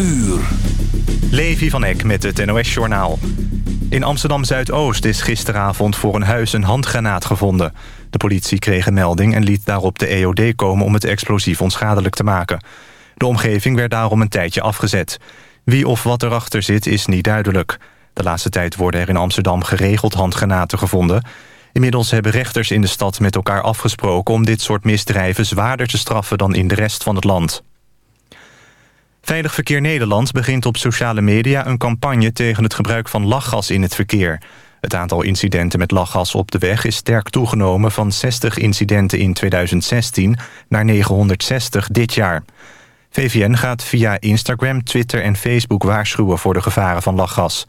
uur. Levi van Eck met het NOS-journaal. In Amsterdam-Zuidoost is gisteravond voor een huis een handgranaat gevonden. De politie kreeg een melding en liet daarop de EOD komen... om het explosief onschadelijk te maken. De omgeving werd daarom een tijdje afgezet. Wie of wat erachter zit is niet duidelijk. De laatste tijd worden er in Amsterdam geregeld handgranaten gevonden. Inmiddels hebben rechters in de stad met elkaar afgesproken... om dit soort misdrijven zwaarder te straffen dan in de rest van het land. Veilig Verkeer Nederland begint op sociale media een campagne tegen het gebruik van lachgas in het verkeer. Het aantal incidenten met lachgas op de weg is sterk toegenomen van 60 incidenten in 2016 naar 960 dit jaar. VVN gaat via Instagram, Twitter en Facebook waarschuwen voor de gevaren van lachgas.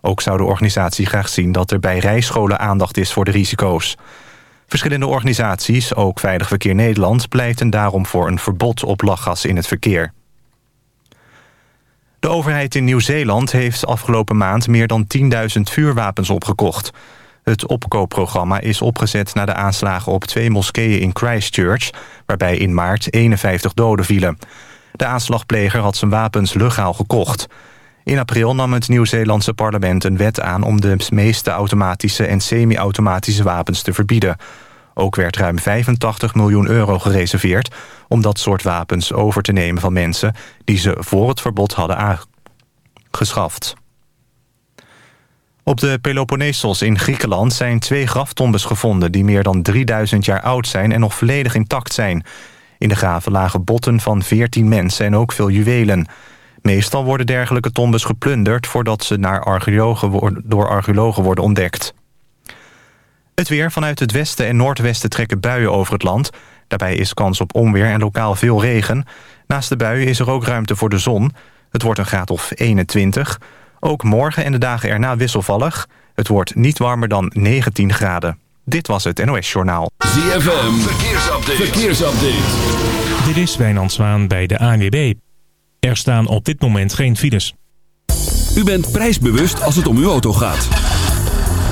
Ook zou de organisatie graag zien dat er bij rijscholen aandacht is voor de risico's. Verschillende organisaties, ook Veilig Verkeer Nederland... pleiten daarom voor een verbod op lachgas in het verkeer. De overheid in Nieuw-Zeeland heeft afgelopen maand meer dan 10.000 vuurwapens opgekocht. Het opkoopprogramma is opgezet na de aanslagen op twee moskeeën in Christchurch... waarbij in maart 51 doden vielen. De aanslagpleger had zijn wapens legaal gekocht. In april nam het Nieuw-Zeelandse parlement een wet aan... om de meeste automatische en semi-automatische wapens te verbieden. Ook werd ruim 85 miljoen euro gereserveerd... om dat soort wapens over te nemen van mensen... die ze voor het verbod hadden aangeschaft. Op de Peloponnesos in Griekenland zijn twee graftombes gevonden... die meer dan 3000 jaar oud zijn en nog volledig intact zijn. In de graven lagen botten van 14 mensen en ook veel juwelen. Meestal worden dergelijke tombes geplunderd... voordat ze naar door archeologen worden ontdekt. Het weer vanuit het westen en noordwesten trekken buien over het land. Daarbij is kans op onweer en lokaal veel regen. Naast de buien is er ook ruimte voor de zon. Het wordt een graad of 21. Ook morgen en de dagen erna wisselvallig. Het wordt niet warmer dan 19 graden. Dit was het NOS Journaal. ZFM, verkeersupdate. verkeersupdate. Dit is Wijnand Zwaan bij de ANWB. Er staan op dit moment geen files. U bent prijsbewust als het om uw auto gaat.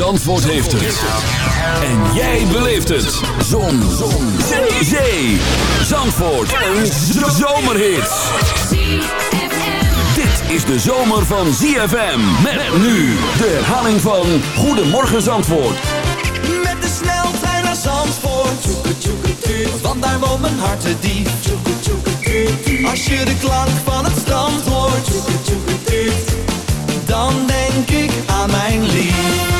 Zandvoort heeft het. En jij beleeft het. Zon. Zon. Zee. Zee. Zandvoort. Een zomerhit. Dit is de zomer van ZFM. Met nu de herhaling van Goedemorgen Zandvoort. Met de sneltrein naar Zandvoort. Want daar woont mijn hart te diep. Als je de klank van het strand hoort. Dan denk ik aan mijn lief.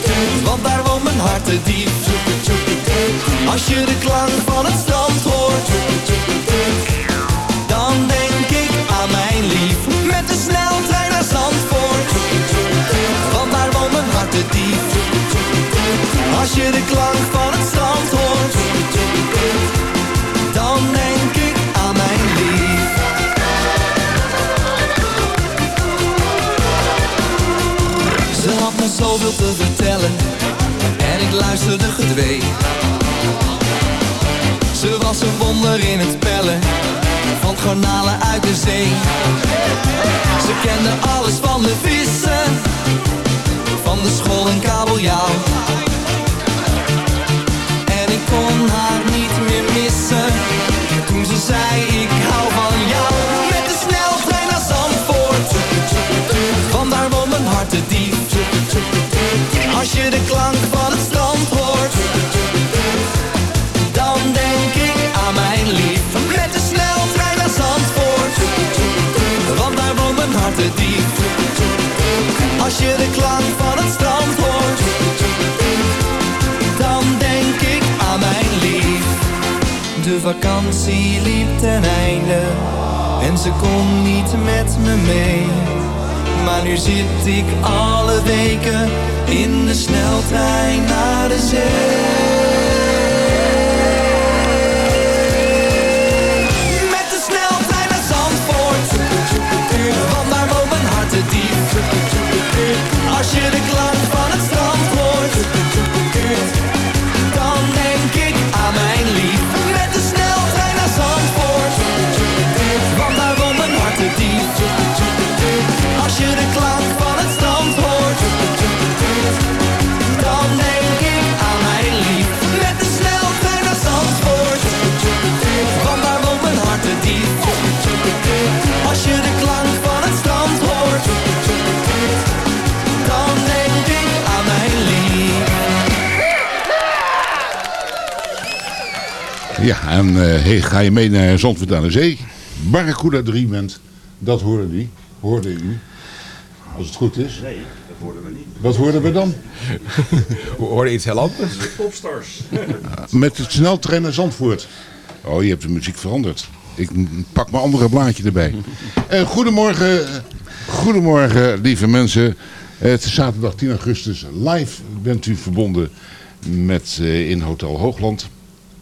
Want daar woont mijn hart te diep. Als je de klank van het strand hoort. Dan denk ik aan mijn lief. Met de sneltrein naar Zandvoort. Want daar woont mijn hart te diep. Als je de klank van het het luisterde gedwee. Ze was een wonder in het pellen van garnalen uit de zee. Ze kende alles van de vissen, van de school en kabeljauw vakantie liep ten einde en ze kon niet met me mee. Maar nu zit ik alle weken in de sneltrein naar de zee. Met de sneltrein Ja, en eh, hey, ga je mee naar Zandvoort aan de Zee? Barracuda Dreamland, dat hoorde die. Hoorde u. Als het goed is. Nee, dat hoorden we niet. Wat hoorden we dan? We hoorden iets heel anders. Met het sneltrein naar Zandvoort. Oh, je hebt de muziek veranderd. Ik pak mijn andere blaadje erbij. Eh, goedemorgen, goedemorgen lieve mensen. Het is zaterdag 10 augustus. Live bent u verbonden met eh, in Hotel Hoogland.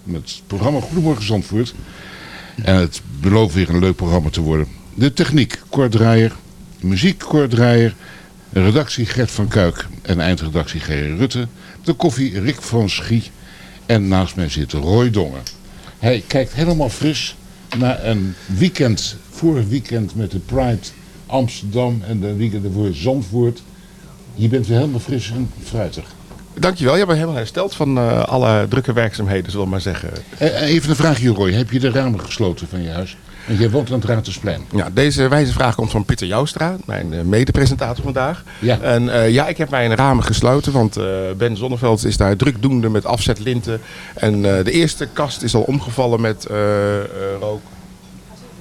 Met het programma Goedemorgen Zandvoort. En het belooft weer een leuk programma te worden. De techniek, Cor Draaier. Muziek, Draaier. Redactie Gert van Kuik en eindredactie G. Rutte. De koffie Rick van Schie. En naast mij zit Roy Dongen. Hij kijkt helemaal fris naar een weekend, vorig weekend met de Pride Amsterdam en de weekend ervoor Zandvoort. Je bent weer helemaal fris en fruitig. Dankjewel, je bent helemaal hersteld van eh, alle drukke werkzaamheden, zullen we maar zeggen. Eh, Even een vraagje Roy, heb je de ramen gesloten van je huis? Want jij woont aan het Raadhuisplein. Ja, deze wijze vraag komt van Pieter Joustra, mijn eh, mede-presentator vandaag. Ja. En eh, ja, ik heb mijn ramen gesloten, want eh, Ben Zonneveld is daar drukdoende met afzetlinten. En eh, de eerste kast is al omgevallen met eh, eh, rook.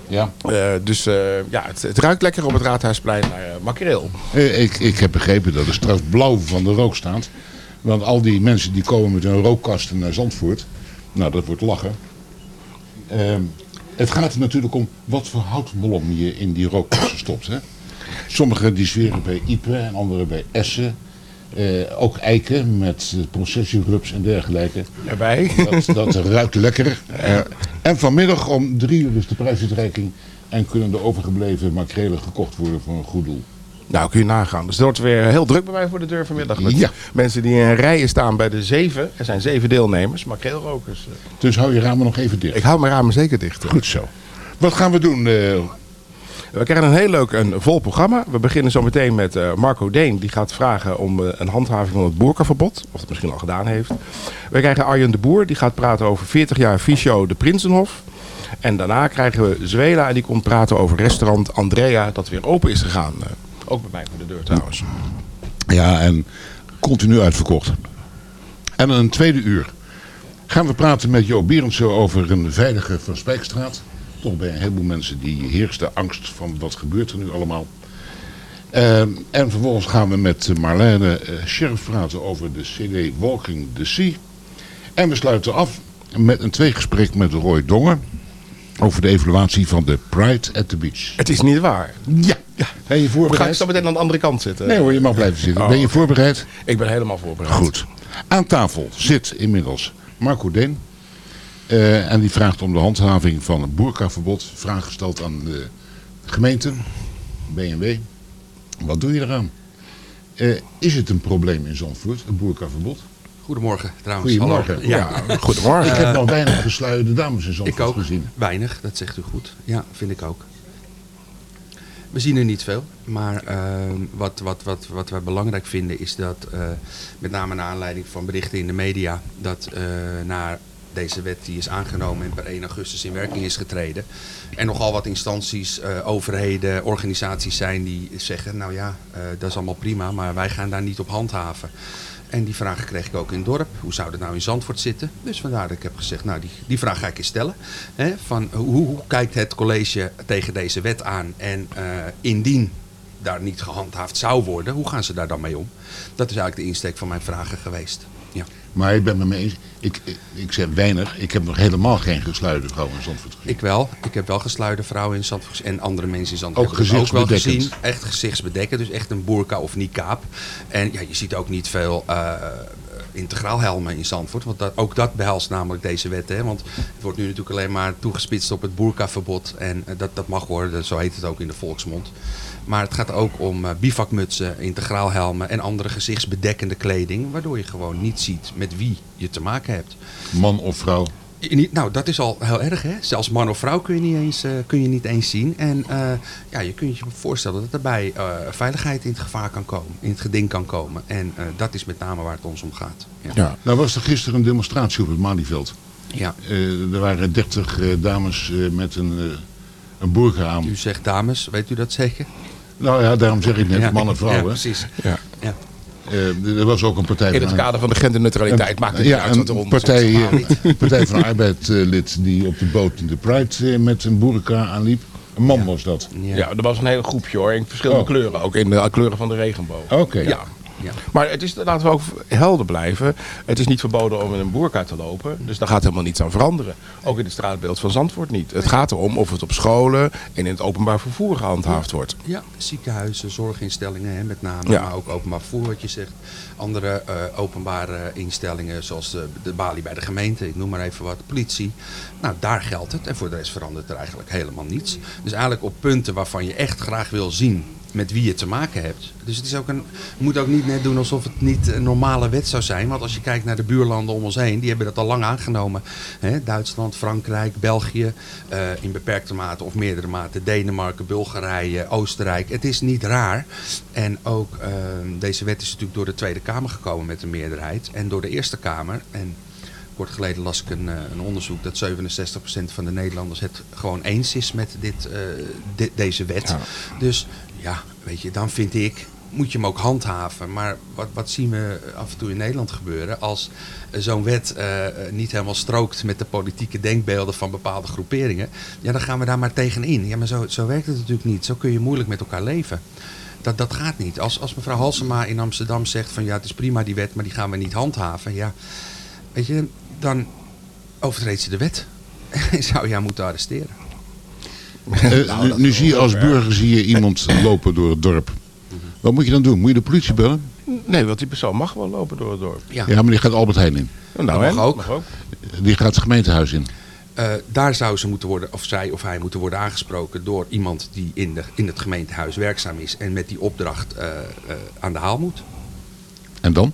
Ja. Eh, dus eh, ja, het, het ruikt lekker op het Raadhuisplein naar eh, makreel. Eh, Ik, ik heb begrepen dat er straks blauw van de rook staat. Want al die mensen die komen met hun rookkasten naar Zandvoort. Nou, dat wordt lachen. Ehm, het gaat er natuurlijk om wat voor houtmolm je in die rookkasten stopt. Hè? Sommigen die zweren bij Ipe en anderen bij Essen. Eh, ook eiken met eh, processierups en dergelijke. Erbij. Dat, dat ruikt lekker. En vanmiddag om drie uur is de prijsuitreiking. En kunnen de overgebleven makrelen gekocht worden voor een goed doel. Nou, kun je nagaan. Dus het wordt weer heel druk bij mij voor de deur vanmiddag. Met Ja. Mensen die in rijen staan bij de zeven. Er zijn zeven deelnemers, makreelrokers. Eh, Dus hou je ramen nog even dicht. Ik hou mijn ramen zeker dicht. Goed zo. Wat gaan we doen? eh, We krijgen een heel leuk en vol programma. We beginnen zo meteen met eh, Marco Deen. Die gaat vragen om een handhaving van het boerkaverbod. Of het misschien al gedaan heeft. We krijgen Arjen de Boer. Die gaat praten over 40 jaar Visio de Prinsenhof. En daarna krijgen we Zwela. En die komt praten over restaurant Andrea. Dat weer open is gegaan. Eh, ook bij mij voor de deur trouwens. ja, en continu uitverkocht. En een tweede uur gaan we praten met Jo Berendsen over een veilige Van Spijkstraat. Toch bij een heleboel mensen die heerst de angst van wat gebeurt er nu allemaal. Ehm, en vervolgens gaan we met Marlene eh, Sheriff praten over de CD Walking the Sea. En we sluiten af met een tweegesprek met Roy Dongen over de evaluatie van de Pride at the Beach. Het is niet waar. Ja, ben je We gaan voorbereid? zo meteen aan de andere kant zitten. Nee hoor, je mag blijven zitten. Oh. Ben je voorbereid? Ik ben helemaal voorbereid. Goed. Aan tafel zit inmiddels Marco Deen. Eh, en die vraagt om de handhaving van een boerkaverbod. Vraag gesteld aan de gemeente, BMW. Wat doe je eraan? Eh, is het een probleem in Zandvoort, een boerkaverbod? Goedemorgen trouwens. Goedemorgen. Hallo. Ja, goedemorgen. Ik heb Eh, nog weinig gesluierde dames in Ik Zandvoort ook. gezien. Weinig, dat zegt u goed. Ja, vind ik ook. We zien er niet veel, maar ehm, wat, wat, wat, wat wij belangrijk vinden is dat, eh, met name naar aanleiding van berichten in de media, dat eh na deze wet die is aangenomen en per 1 augustus in werking is getreden, er nogal wat instanties, eh, overheden, organisaties zijn die zeggen, nou ja, eh, dat is allemaal prima, maar wij gaan daar niet op handhaven. En die vraag kreeg ik ook in het dorp. Hoe zou dat nou in Zandvoort zitten? Dus vandaar dat ik heb gezegd, nou die, die vraag ga ik eens stellen. Hè, van hoe, hoe kijkt het college tegen deze wet aan? En eh, indien daar niet gehandhaafd zou worden, hoe gaan ze daar dan mee om? Dat is eigenlijk de insteek van mijn vragen geweest. Maar ik ben het me mee eens. Ik, ik, ik zeg weinig. Ik heb nog helemaal geen gesluierde vrouw in Zandvoort gezien. Ik wel. Ik heb wel gesluide vrouwen in Zandvoort en andere mensen in Zandvoort Ook ook wel gezichtsbedekkend. gezien. Echt gezichtsbedekken, dus echt een burka of niqab. En ja, je ziet ook niet veel eh integraal helmen in Zandvoort. Want dat, ook dat behelst namelijk deze wet. Hè? Want het wordt nu natuurlijk alleen maar toegespitst op het burka-verbod. En eh, dat, dat mag worden, zo heet het ook in de volksmond. Maar het gaat ook om eh, bivakmutsen, integraal helmen en andere gezichtsbedekkende kleding. Waardoor je gewoon niet ziet met wie je te maken hebt. Man of vrouw. Nou, dat is al heel erg, hè? Zelfs man of vrouw kun je niet eens, eh, kun je niet eens zien. En eh, ja, je kunt je voorstellen dat daarbij eh, veiligheid in het gevaar kan komen, in het geding kan komen. En eh, dat is met name waar het ons om gaat. Ja. Ja. Nou was er gisteren een demonstratie op het Malieveld. Ja. Eh, er waren dertig dames eh, met een, eh een burger aan. U zegt dames, weet u dat zeker? Nou ja, daarom zeg ik net Ja, man en vrouw. Ja, hè. precies. Ja. Eh, er was ook een partij In het van kader van de genderneutraliteit maakt het niet ja, uit wat eronder partij, eh, partij van de Arbeid lid die op de boot in de Pride eh, met een boerka aanliep. Een man was dat. Ja. Ja, er was een hele groepje hoor, in verschillende Oh. kleuren. Ook in de kleuren van de regenboog. Oké. Ja. Ja. Maar het is, laten we ook helder blijven. Het is niet verboden om in een boerka te lopen. Dus daar gaat helemaal niets aan veranderen. Ook in het straatbeeld van Zandvoort niet. Het gaat erom of het op scholen en in het openbaar vervoer gehandhaafd wordt. Ja, ziekenhuizen, zorginstellingen hè, met name, Ja. maar ook openbaar vervoer wat je zegt. Andere eh, openbare instellingen zoals de, de balie bij de gemeente, ik noem maar even wat, politie. Nou, daar geldt het en voor de rest verandert er eigenlijk helemaal niets. Dus eigenlijk op punten waarvan je echt graag wil zien met wie je te maken hebt. Dus het is ook een, moet ook niet net doen alsof het niet een normale wet zou zijn. Want als je kijkt naar de buurlanden om ons heen, die hebben dat al lang aangenomen. Hè, Duitsland, Frankrijk, België, eh, in beperkte mate of meerdere mate Denemarken, Bulgarije, Oostenrijk. Het is niet raar. En ook eh, deze wet is natuurlijk door de Tweede Kamer gekomen met een meerderheid. En door de Eerste Kamer. En Kort geleden las ik een, eh, een onderzoek dat 67% van de Nederlanders het gewoon eens is met dit, eh, deze wet. Ja. Dus ja, weet je, dan vind ik, moet je hem ook handhaven. Maar wat, wat zien we af en toe in Nederland gebeuren als eh, zo'n wet eh, eh, niet helemaal strookt met de politieke denkbeelden van bepaalde groeperingen. Ja, dan gaan we daar maar tegenin. Ja, maar zo, zo werkt het natuurlijk niet. Zo kun je moeilijk met elkaar leven. Dat, dat gaat niet. Als, als mevrouw Halsema in Amsterdam zegt van ja, het is prima die wet, maar die gaan we niet handhaven. Ja, weet je, dan overtreedt ze de wet. En zou je haar moeten arresteren. Eh, nu, nu zie je als burger zie je iemand lopen door het dorp. Wat moet je dan doen? Moet je de politie bellen? Nee, want die persoon mag wel lopen door het dorp. Ja, Ja, maar die gaat Albert Heijn in. Nou, mag en? ook. Mag ook. Die gaat het gemeentehuis in. Eh, daar zou ze moeten worden, of zij of hij moeten worden aangesproken door iemand die in, de, in het gemeentehuis werkzaam is en met die opdracht eh, eh, aan de haal moet. En dan?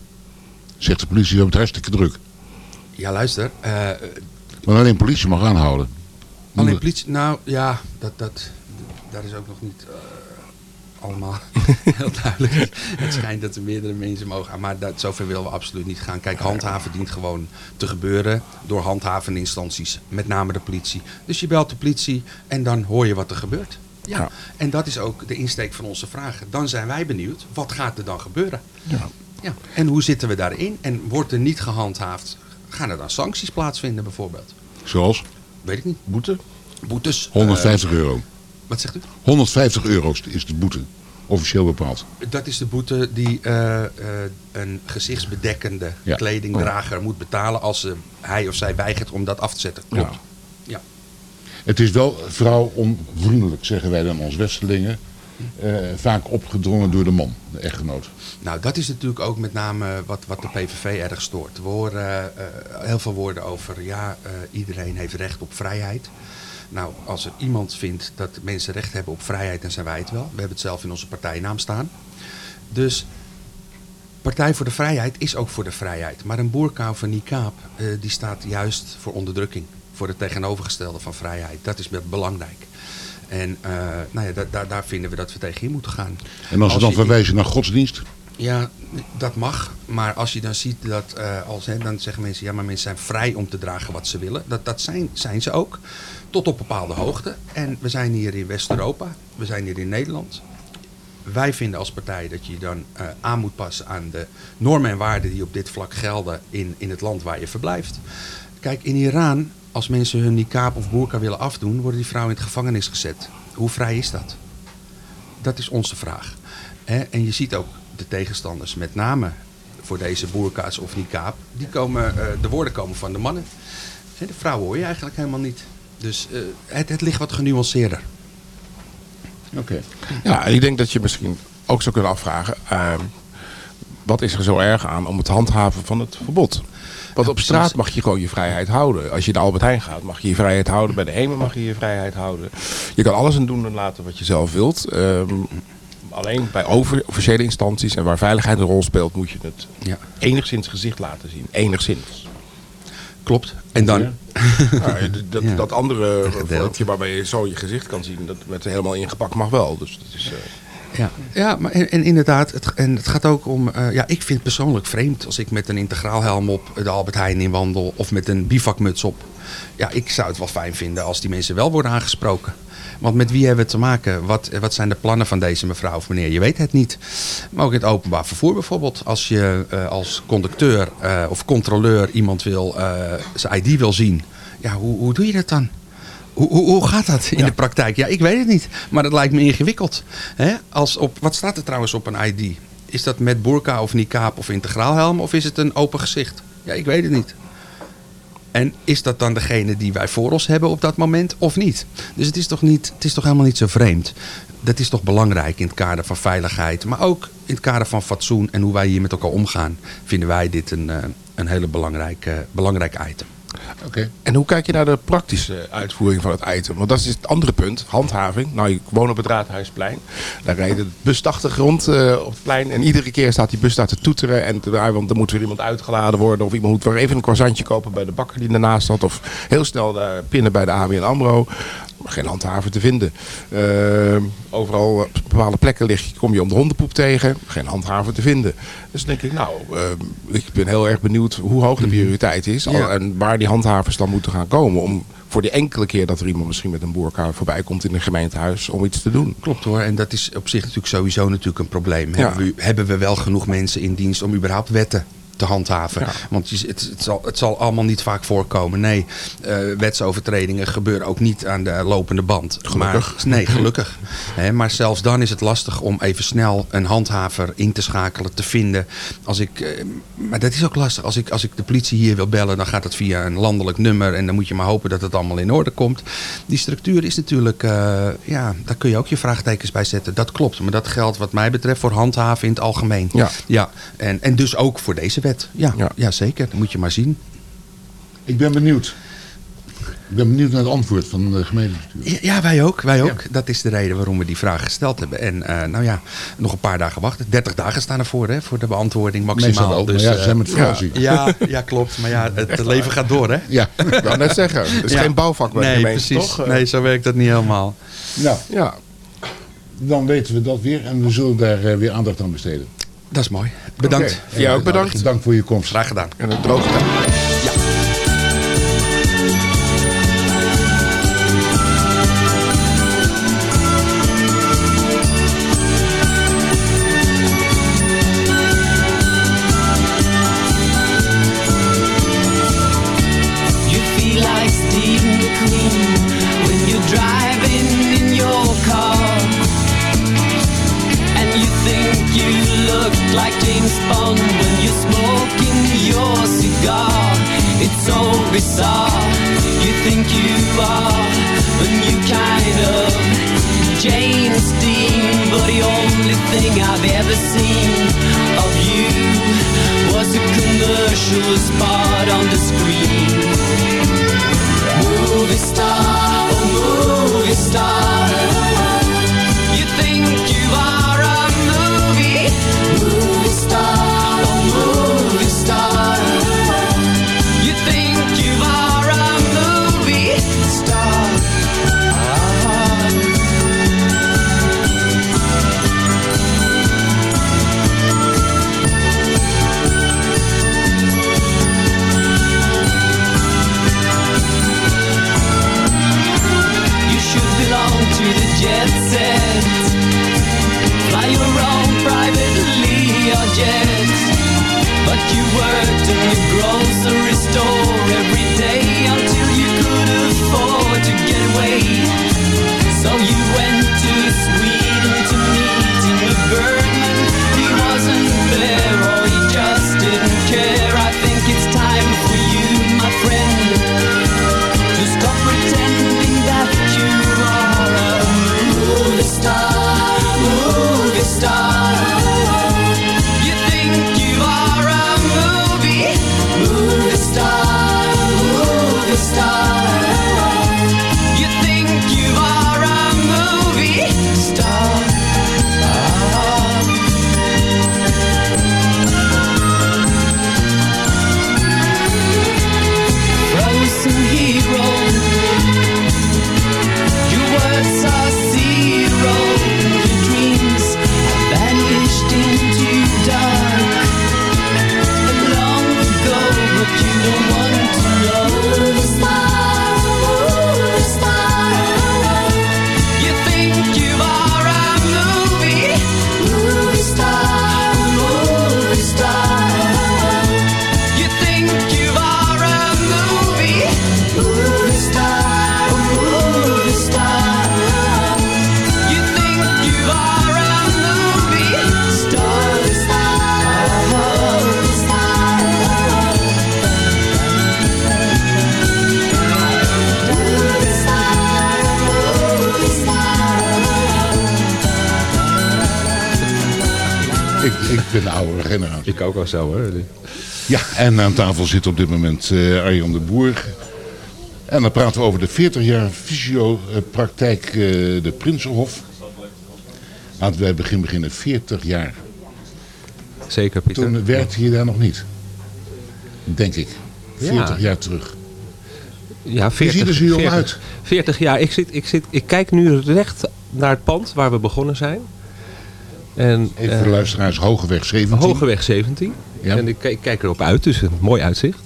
Zegt de politie, hebben het hartstikke druk. Ja, luister. eh, Want alleen politie mag aanhouden. Alleen politie, nou ja, dat, dat, daar is ook nog niet eh, allemaal heel duidelijk. Het schijnt dat er meerdere mensen mogen aan, maar dat, zover willen we absoluut niet gaan. Kijk, handhaven dient gewoon te gebeuren door handhavende instanties, met name de politie. Dus je belt de politie en dan hoor je wat er gebeurt. Ja. Ja. En dat is ook de insteek van onze vragen. Dan zijn wij benieuwd, wat gaat er dan gebeuren? Ja. Ja. En hoe zitten we daarin? En wordt er niet gehandhaafd? Gaan er dan sancties plaatsvinden bijvoorbeeld? Zoals Weet ik niet. Boete? Boetes? 150 eh, euro. wat zegt u? 150 euro is de boete. Officieel bepaald. Dat is de boete die eh, eh, een gezichtsbedekkende Ja. kledingdrager moet betalen als hij of zij weigert om dat af te zetten. Klopt. Ja. Ja. Het is wel vrouwonvriendelijk, zeggen wij dan als Westelingen. Vaak opgedrongen door de man, de echtgenoot. Nou, dat is natuurlijk ook met name wat, wat de PVV erg stoort. We horen eh, heel veel woorden over, ja, eh, iedereen heeft recht op vrijheid. Nou, als er iemand vindt dat mensen recht hebben op vrijheid, dan zijn wij het wel. We hebben het zelf in onze partijnaam staan. Dus Partij voor de Vrijheid is ook voor de vrijheid. Maar een boerka of een niqab, eh, die staat juist voor onderdrukking. Voor het tegenovergestelde van vrijheid. Dat is met belangrijk. En nou ja, da- da- daar vinden we dat we tegen in moeten gaan. En als we dan verwijzen naar godsdienst? Ja, dat mag. Maar als je dan ziet dat, eh, als, hè, dan zeggen mensen, ja, maar mensen zijn vrij om te dragen wat ze willen. Dat, dat zijn, zijn ze ook, tot op bepaalde hoogte. En we zijn hier in West-Europa, we zijn hier in Nederland. Wij vinden als partij dat je dan eh, aan moet passen aan de normen en waarden die op dit vlak gelden in, in het land waar je verblijft. Kijk, in Iran, als mensen hun niqab of burka willen afdoen, worden die vrouwen in het gevangenis gezet. Hoe vrij is dat? Dat is onze vraag. En je ziet ook de tegenstanders, met name voor deze boerka's of niqab, die komen, eh, de woorden komen van de mannen. Hè, De vrouwen hoor je eigenlijk helemaal niet. Dus eh, het, het ligt wat genuanceerder. Oké. Ja, en ik denk dat je misschien ook zou kunnen afvragen... ehm, wat is er zo erg aan om het handhaven van het verbod? Want op straat mag je gewoon je vrijheid houden. Als je naar Albert Heijn gaat, mag je je vrijheid houden. Bij de HEMA mag je je vrijheid houden. Je kan alles aan doen en laten wat je zelf wilt. Ehm, alleen bij over, officiële instanties en waar veiligheid een rol speelt... moet je het Ja. enigszins gezicht laten zien. Enigszins. Klopt. En dan... Nou, d- dat, Ja. dat andere filmpje waarbij je zo je gezicht kan zien... dat met helemaal ingepakt mag wel. Dus dat is... eh, Ja, ja maar en, en inderdaad, het, en het gaat ook om... eh, ja, ik vind het persoonlijk vreemd als ik met een integraalhelm op de Albert Heijn in wandel... of met een bivakmuts op. Ja, ik zou het wel fijn vinden als die mensen wel worden aangesproken. Want met wie hebben we te maken? Wat, wat zijn de plannen van deze mevrouw of meneer? Je weet het niet. Maar ook in het openbaar vervoer bijvoorbeeld. Als je eh, als conducteur eh, of controleur iemand wil, eh, zijn ID wil zien... Ja, hoe, hoe doe je dat dan? Hoe, hoe, hoe gaat dat in de praktijk? Ja, ik weet het niet. Maar dat lijkt me ingewikkeld. Hè? Als op, wat staat er trouwens op een ID? Is dat met burka of niqab of integraalhelm? Of is het een open gezicht? Ja, ik weet het niet. En is dat dan degene die wij voor ons hebben op dat moment of niet? Dus het is toch, niet, het is toch helemaal niet zo vreemd. Dat is toch belangrijk in het kader van veiligheid. Maar ook in het kader van fatsoen en hoe wij hier met elkaar omgaan. Vinden wij dit een, eh, een hele belangrijke, belangrijk item. En hoe kijk je naar de praktische uitvoering van het item? Want dat is het andere punt, handhaving. Nou, ik woon op het Raadhuisplein. Daar rijdt het bus 80 rond eh, op het plein. En iedere keer staat die bus daar te toeteren. En te, want er moet weer iemand uitgeladen worden. Of iemand moet weer even een croissantje kopen bij de bakker die ernaast zat. Of heel snel daar pinnen bij de ABN AMRO. Geen handhaver te vinden. Eh, overal op bepaalde plekken lig kom je om de hondenpoep tegen. Geen handhaver te vinden. Dus dan denk ik, nou, eh, ik ben heel erg benieuwd hoe hoog de prioriteit is. Ja. En waar die handhavers dan moeten gaan komen. Om voor die enkele keer dat er iemand misschien met een boerka voorbij komt in een gemeentehuis om iets te doen. Klopt hoor, en dat is op zich natuurlijk sowieso natuurlijk een probleem. Ja. Hebben, we, hebben we wel genoeg mensen in dienst om überhaupt wetten te handhaven? Ja. Want het, het, zal, het zal allemaal niet vaak voorkomen. Nee, eh, wetsovertredingen gebeuren ook niet aan de lopende band. Gelukkig. Maar, nee, gelukkig. Maar zelfs dan is het lastig om even snel een handhaver in te schakelen, te vinden. Als ik, eh, maar dat is ook lastig. Als ik, als ik de politie hier wil bellen, dan gaat dat via een landelijk nummer. En dan moet je maar hopen dat het allemaal in orde komt. Die structuur is natuurlijk, eh, ja, daar kun je ook je vraagtekens bij zetten. Dat klopt. Maar dat geldt wat mij betreft voor handhaven in het algemeen. Ja. ja. En, en dus ook voor deze wet. Ja, Ja. ja. zeker. Dat moet je maar zien. Ik ben benieuwd. Ik ben benieuwd naar het antwoord van de gemeentebestuur. Ja, ja, wij ook. Wij ook. Dat is de reden waarom we die vraag gesteld hebben. En eh, nou ja, nog een paar dagen wachten. 30 dagen staan ervoor hè, voor de beantwoording maximaal. Maar ja, ze eh, zijn met vakantie. ja, ja, klopt. Maar ja, het, leven gaat door hè. Ja. Ik wou net zeggen, het is Ja. geen bouwvak bij de Nee, gemeente, precies. toch? Nee, zo werkt dat niet helemaal. Nou, Ja. dan weten we dat weer en we zullen daar eh, weer aandacht aan besteden. Dat is mooi. Bedankt. Jij ook bedankt. Dank voor je komst. Graag gedaan. En het droogte. You zo hoor. Ja, en aan tafel zit op dit moment eh Arjan de Boer. En dan praten we over de 40 jaar fysiopraktijk eh, de Prinsenhof. Laten we bij begin beginnen, 40 jaar. Zeker, Pieter. Toen werkte je daar nog niet. Denk ik. 40 Ja. jaar terug. Ja, Je ziet er zo jong 40 uit. 40 jaar. Ik, zit, ik, zit, ik kijk nu recht naar het pand waar we begonnen zijn. En, Even eh, voor de luisteraars, Hogeweg 17. Hogeweg 17. Ja. En ik, kijk- ik kijk erop uit, dus een mooi uitzicht.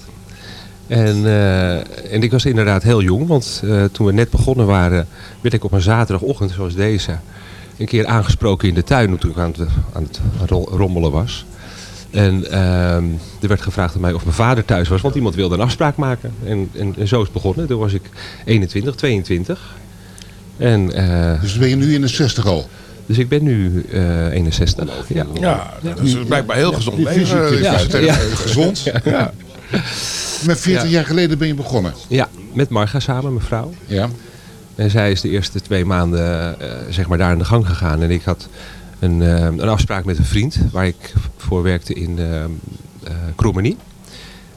En, eh, en ik was inderdaad heel jong, want eh, toen we net begonnen waren, werd ik op een zaterdagochtend zoals deze een keer aangesproken in de tuin toen ik aan het, aan het ro- rommelen was. En ehm, er werd gevraagd aan mij of mijn vader thuis was, want iemand wilde een afspraak maken. En, en, en zo is het begonnen. Toen was ik 21, 22. En, eh, Dus ben je nu in de 60 al? Dus ik ben nu eh 61. Ja, Ja, dat is blijkbaar heel gezond leven. fysiotherapeut, Ja, ja. Gezond. Ja. Met 40 Ja. jaar geleden ben je begonnen. Ja, met Marga samen, mijn vrouw. Ja. En zij is de eerste twee maanden eh, zeg maar daar aan de gang gegaan. En ik had een, eh, een afspraak met een vriend waar ik voor werkte in uh.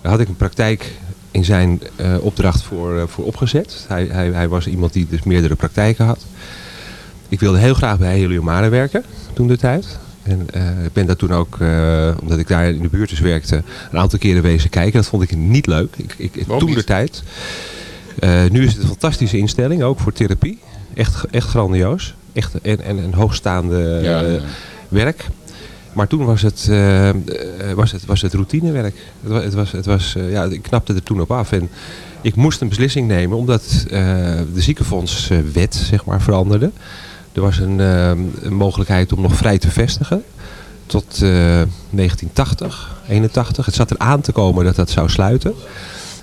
Daar had ik een praktijk in zijn eh, opdracht voor, eh, voor opgezet. Hij, hij, hij was iemand die dus meerdere praktijken had. Ik wilde heel graag bij Heliomare werken toen de tijd. En eh, ik ben daar toen ook, eh, omdat ik daar in de buurt dus werkte, een aantal keren wezen kijken. Dat vond ik niet leuk. Ik, ik, toen de tijd. Eh, nu is het een fantastische instelling, ook voor therapie. Echt, echt grandioos. Echt en, en een hoogstaande Ja, ja. werk. Maar toen was het, was het, was het routinewerk. Het was, het was, het was, ja, ik knapte er toen op af. En ik moest een beslissing nemen omdat de ziekenfondswet zeg maar, veranderde. Er was een, eh, een mogelijkheid om nog vrij te vestigen. Tot eh, 1980, 81. Het zat er aan te komen dat dat zou sluiten.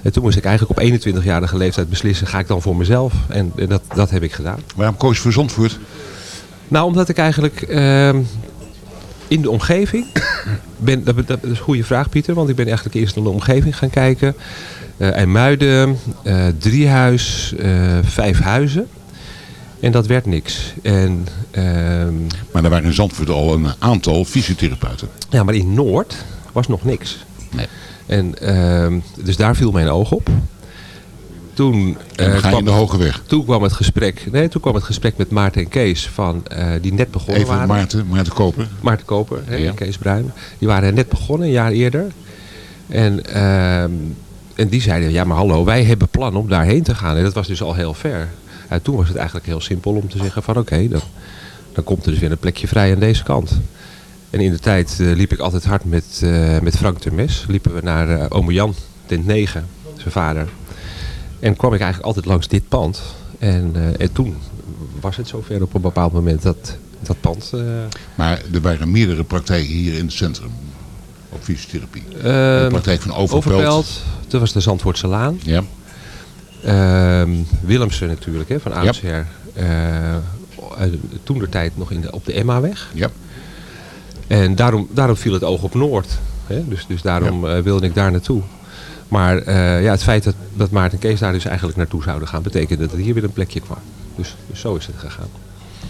En toen moest ik eigenlijk op 21-jarige leeftijd beslissen, ga ik dan voor mezelf? En, en dat, dat heb ik gedaan. Waarom koos je voor Zandvoort? Nou, omdat ik eigenlijk ehm, in de omgeving ben, dat, dat is een goede vraag Pieter, want ik ben eigenlijk eerst in de omgeving gaan kijken. Eh IJmuiden, eh Driehuis, eh Vijf Huizen. En dat werd niks. En, ehm, Maar er waren in Zandvoort al een aantal fysiotherapeuten. ja, maar in Noord was nog niks. Nee. En, ehm, dus daar viel mijn oog op. Toen, je kwam, in de Hoge Weg. toen kwam het gesprek. Nee, toen kwam het gesprek met Maarten en Kees van eh, die net begonnen Even waren. Maarten, Maarten Koper. Maarten Koper Ja. en Kees Bruin. Die waren net begonnen, een jaar eerder. En, ehm, en die zeiden, ja maar hallo, wij hebben plan om daarheen te gaan. En dat was dus al heel ver. En toen was het eigenlijk heel simpel om te zeggen van oké, dan, dan komt er dus weer een plekje vrij aan deze kant. En in de tijd eh, liep ik altijd hard met, eh, met Frank Termes. Liepen we naar eh ome Jan, tent 9, zijn vader. En kwam ik eigenlijk altijd langs dit pand. En, en toen was het zover op een bepaald moment dat dat pand... Maar er waren meerdere praktijken hier in het centrum. Op fysiotherapie. de Ehm, praktijk van Overpelt. Overpelt. Dat was de Zandvoortse Laan. Ja. Ehm, Willemsen natuurlijk, hè, van oudsher. Eh, eh, toen de tijd nog in de, op de Emmaweg. Ja. En daarom, daarom viel het oog op Noord. Hè? Dus, dus daarom eh, wilde ik daar naartoe. Maar eh, ja, het feit dat, dat Maarten en Kees daar dus eigenlijk naartoe zouden gaan... betekende dat er hier weer een plekje kwam. Dus, dus zo is het gegaan.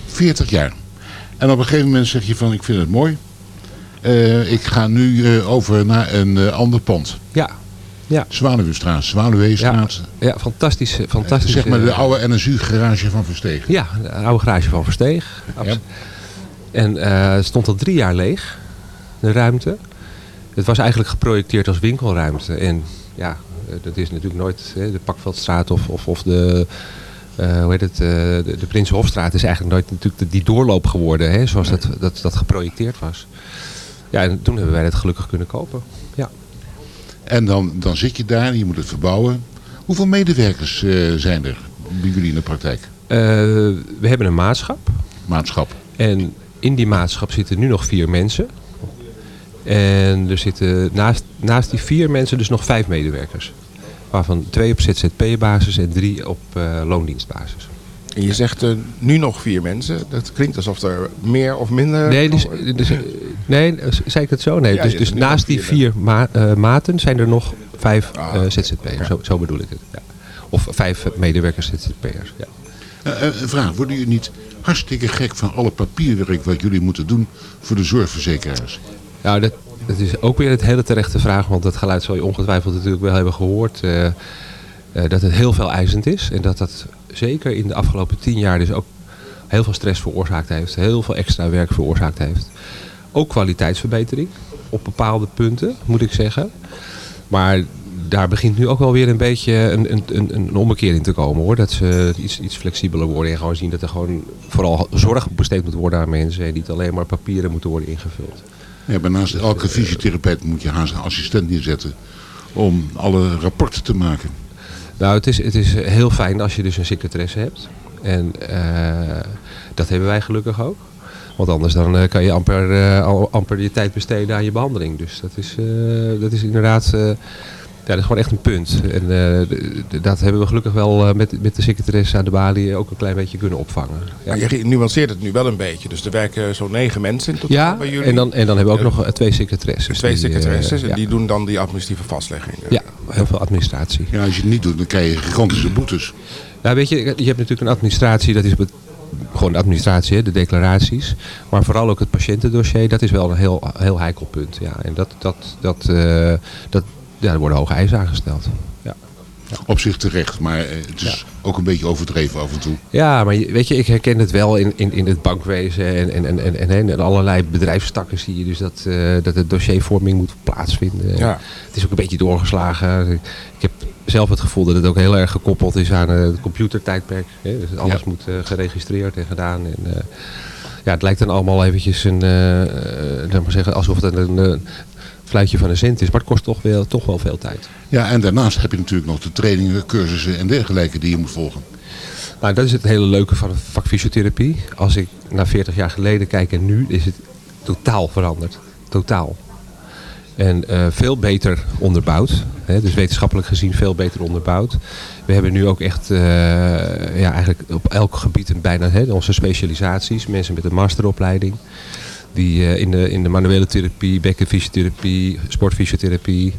40 jaar. En op een gegeven moment zeg je van ik vind het mooi. Ik ga nu over naar een ander pand. Ja. Ja. Zwaluweestraat. Ja, fantastische, fantastische... Zeg maar de oude NSU garage van Verstegen. Ja, de oude garage van Versteeg. Abs- En eh, het stond al drie jaar leeg, de ruimte. Het was eigenlijk geprojecteerd als winkelruimte. En ja, eh, dat is natuurlijk nooit hè, de Pakveldstraat of, of, of de, eh, hoe heet het, eh, de, de Prinsenhofstraat is eigenlijk nooit natuurlijk die doorloop geworden, hè, zoals dat, dat, dat geprojecteerd was. Ja, en toen hebben wij het gelukkig kunnen kopen. En dan, dan zit je daar je moet het verbouwen. Hoeveel medewerkers eh, zijn er bij jullie in de praktijk? Eh, we hebben een maatschap. Maatschap. En in die maatschap zitten nu nog vier mensen. En er zitten naast, naast die vier mensen dus nog vijf medewerkers. Waarvan twee op ZZP-basis en drie op eh, loondienstbasis. En je zegt eh, nu nog vier mensen. Dat klinkt alsof er meer of minder... Nee, dus, dus, eh, nee, eh, zei ik het zo? Nee, Ja, dus, dus naast die vier, ma- eh, maten zijn er nog vijf Ah, ZZP'ers. Zo, zo bedoel ik het. Ja. Of vijf medewerkers ZZP'ers. Ja. Een vraag, worden jullie niet hartstikke gek van alle papierwerk wat jullie moeten doen voor de zorgverzekeraars? Nou, dat, dat is ook weer het hele terechte vraag, want dat geluid zal je ongetwijfeld natuurlijk wel hebben gehoord. eh, eh, dat het heel veel eisend is en dat dat zeker in de afgelopen tien jaar dus ook heel veel stress veroorzaakt heeft. Heel veel extra werk veroorzaakt heeft. Ook kwaliteitsverbetering op bepaalde punten, moet ik zeggen. Maar daar begint nu ook wel weer een beetje een, een, een, een ommekeer te komen hoor. Dat ze iets, iets flexibeler worden en gewoon zien dat er gewoon vooral zorg besteed moet worden aan mensen. En niet alleen maar papieren moeten worden ingevuld. Ja, maar naast elke fysiotherapeut moet je haast een assistent neerzetten om alle rapporten te maken. Nou, het is, het is heel fijn als je dus een secretaresse hebt. En eh, dat hebben wij gelukkig ook. Want anders dan eh, kan je amper, eh, al- amper je tijd besteden aan je behandeling. Dus dat is, dat is inderdaad... ja, dat is gewoon echt een punt. En dat hebben we gelukkig wel met, met de secretaresse aan de balie ook een klein beetje kunnen opvangen. Ja. Maar je nuanceert het nu wel een beetje. Dus er werken zo'n negen mensen in totaal Ja, bij jullie. en dan, en dan hebben we ook nog twee secretaresses. Twee die, secretaresses en ja. die doen dan die administratieve vastlegging. Ja, heel veel administratie. Ja, als je het niet doet, dan krijg je gigantische boetes. Ja, weet je, je hebt natuurlijk een administratie, dat is gewoon de administratie, de declaraties. Maar vooral ook het patiëntendossier, dat is wel een heel, heel heikel punt. Ja. En dat, dat, dat, eh, dat, ja, er worden hoge eisen aangesteld. Op zich terecht, maar eh, het is ook een beetje overdreven af en toe. Ja, maar weet je, ik herken het wel in, in, in het bankwezen en, en, en, en, en, en allerlei bedrijfstakken zie je dus dat, eh, dat de dossiervorming moet plaatsvinden. Ja. Het is ook een beetje doorgeslagen. Ik heb zelf het gevoel dat het ook heel erg gekoppeld is aan eh, het computertijdperk. Hè? Dus alles Ja. moet geregistreerd en gedaan. En, ja, het lijkt dan allemaal eventjes een, laat maar zeggen, alsof het een, een fluitje van een cent is. Maar het kost toch wel, toch wel veel tijd. Ja, en daarnaast heb je natuurlijk nog de trainingen, cursussen en dergelijke die je moet volgen. Nou, dat is het hele leuke van het vak fysiotherapie. Als ik naar 40 jaar geleden kijk en nu is het totaal veranderd. Totaal. En eh, veel beter onderbouwd. Hè, dus wetenschappelijk gezien veel beter onderbouwd. We hebben nu ook echt eh, ja, eigenlijk op elk gebied een bijna hè, onze specialisaties. Mensen met een masteropleiding. Die eh, in, de, in de manuele therapie, bekkenfysiotherapie, sportfysiotherapie.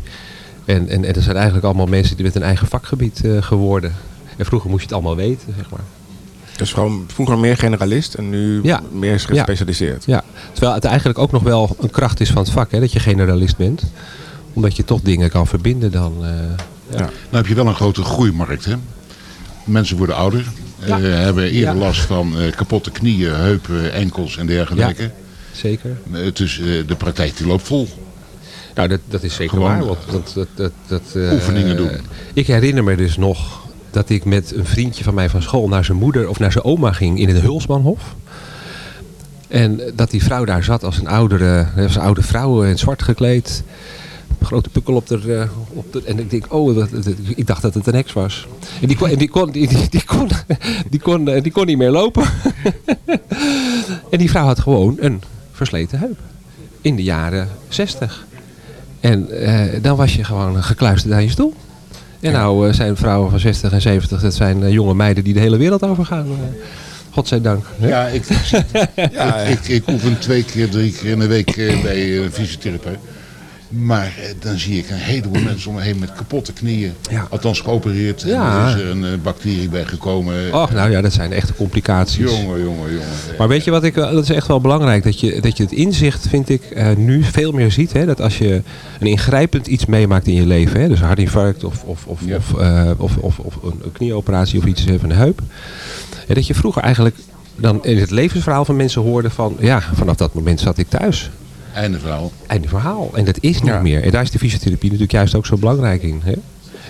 En, en, en dat zijn eigenlijk allemaal mensen die met een eigen vakgebied eh, geworden. En vroeger moest je het allemaal weten, zeg maar. Dus gewoon vroeger meer generalist en nu Ja. meer gespecialiseerd. Ja, terwijl het eigenlijk ook nog wel een kracht is van het vak, hè, dat je generalist bent. Omdat je toch dingen kan verbinden dan. eh, ja. Nou heb je wel een grote groeimarkt, hè? Mensen worden ouder, Ja. eh, hebben eerder Ja. last van eh, kapotte knieën, heupen, enkels en dergelijke. Zeker. Eh, Dus eh, de praktijk die loopt vol. Nou, dat, dat is zeker Gewoon, waar. Want dat, dat, dat, dat, eh, oefeningen doen. Ik herinner me dus nog dat ik met een vriendje van mij van school naar zijn moeder of naar zijn oma ging in het Hulsmanhof. En dat die vrouw daar zat als een oudere, was een oude vrouw in het zwart gekleed. Grote pukkel op de, eh, op de... En ik denk, oh, dat, dat- ik dacht dat het een heks was. En die kon, en die kon, die, die, die kon, die kon, eh, die kon niet meer lopen. en die vrouw had gewoon een versleten heup. In de jaren 60. En eh, dan was je gewoon gekluisterd aan je stoel. En nou eh, zijn vrouwen van 60 en 70, dat zijn eh, jonge meiden die de hele wereld overgaan. godzijdank. hè? Ja, ik, ik, ik, ik oefen twee keer, drie keer in de week eh, bij een fysiotherapeut. Maar eh, dan zie ik een heleboel mensen om me heen met kapotte knieën. Ja. Althans geopereerd. Ja. En er is er een eh, bacterie bij gekomen. Och, nou ja, dat zijn echte complicaties. Jongen, jongen, jongen. Maar weet je wat ik, eh, dat is echt wel belangrijk, dat je, dat je het inzicht, vind ik, eh, nu veel meer ziet. Hè, dat als je een ingrijpend iets meemaakt in je leven, hè, dus een hartinfarct of, of, of, Ja. of, eh, of, of, of een, knieoperatie of iets eh, van de heup. Dat je vroeger eigenlijk dan in het levensverhaal van mensen hoorde van, ja, vanaf dat moment zat ik thuis. Einde verhaal. Einde verhaal. En dat is niet Ja. meer. En daar is de fysiotherapie natuurlijk juist ook zo belangrijk in. Hè?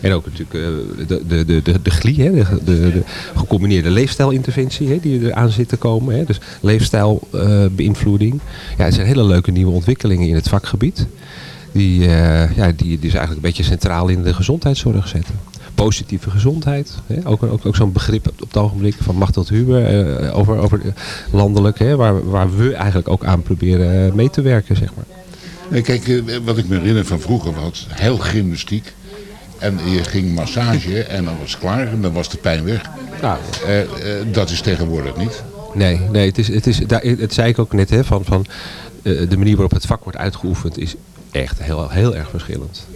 En ook natuurlijk eh, de, de, de, de, de GLI, hè? De, de, de gecombineerde leefstijlinterventie hè? die eraan zit te komen. Hè? Dus leefstijlbeïnvloeding. ja, het zijn hele leuke nieuwe ontwikkelingen in het vakgebied. Die, eh, ja, die dus eigenlijk een beetje centraal in de gezondheidszorg zetten. Positieve gezondheid. Hè? Ook, ook, ook zo'n begrip op het ogenblik van Machteld Huber eh, over, over landelijk. Hè? Waar, waar we eigenlijk ook aan proberen eh, mee te werken, zeg maar. Nee, kijk, eh, wat ik me herinner van vroeger was heel gymnastiek. En je ging massage en dan was het klaar en dan was de pijn weg. Ja. Eh, eh, dat is tegenwoordig niet. Nee, nee het, is, het, is, daar, het zei ik ook net, hè, van, van eh, de manier waarop het vak wordt uitgeoefend is echt heel, heel erg verschillend.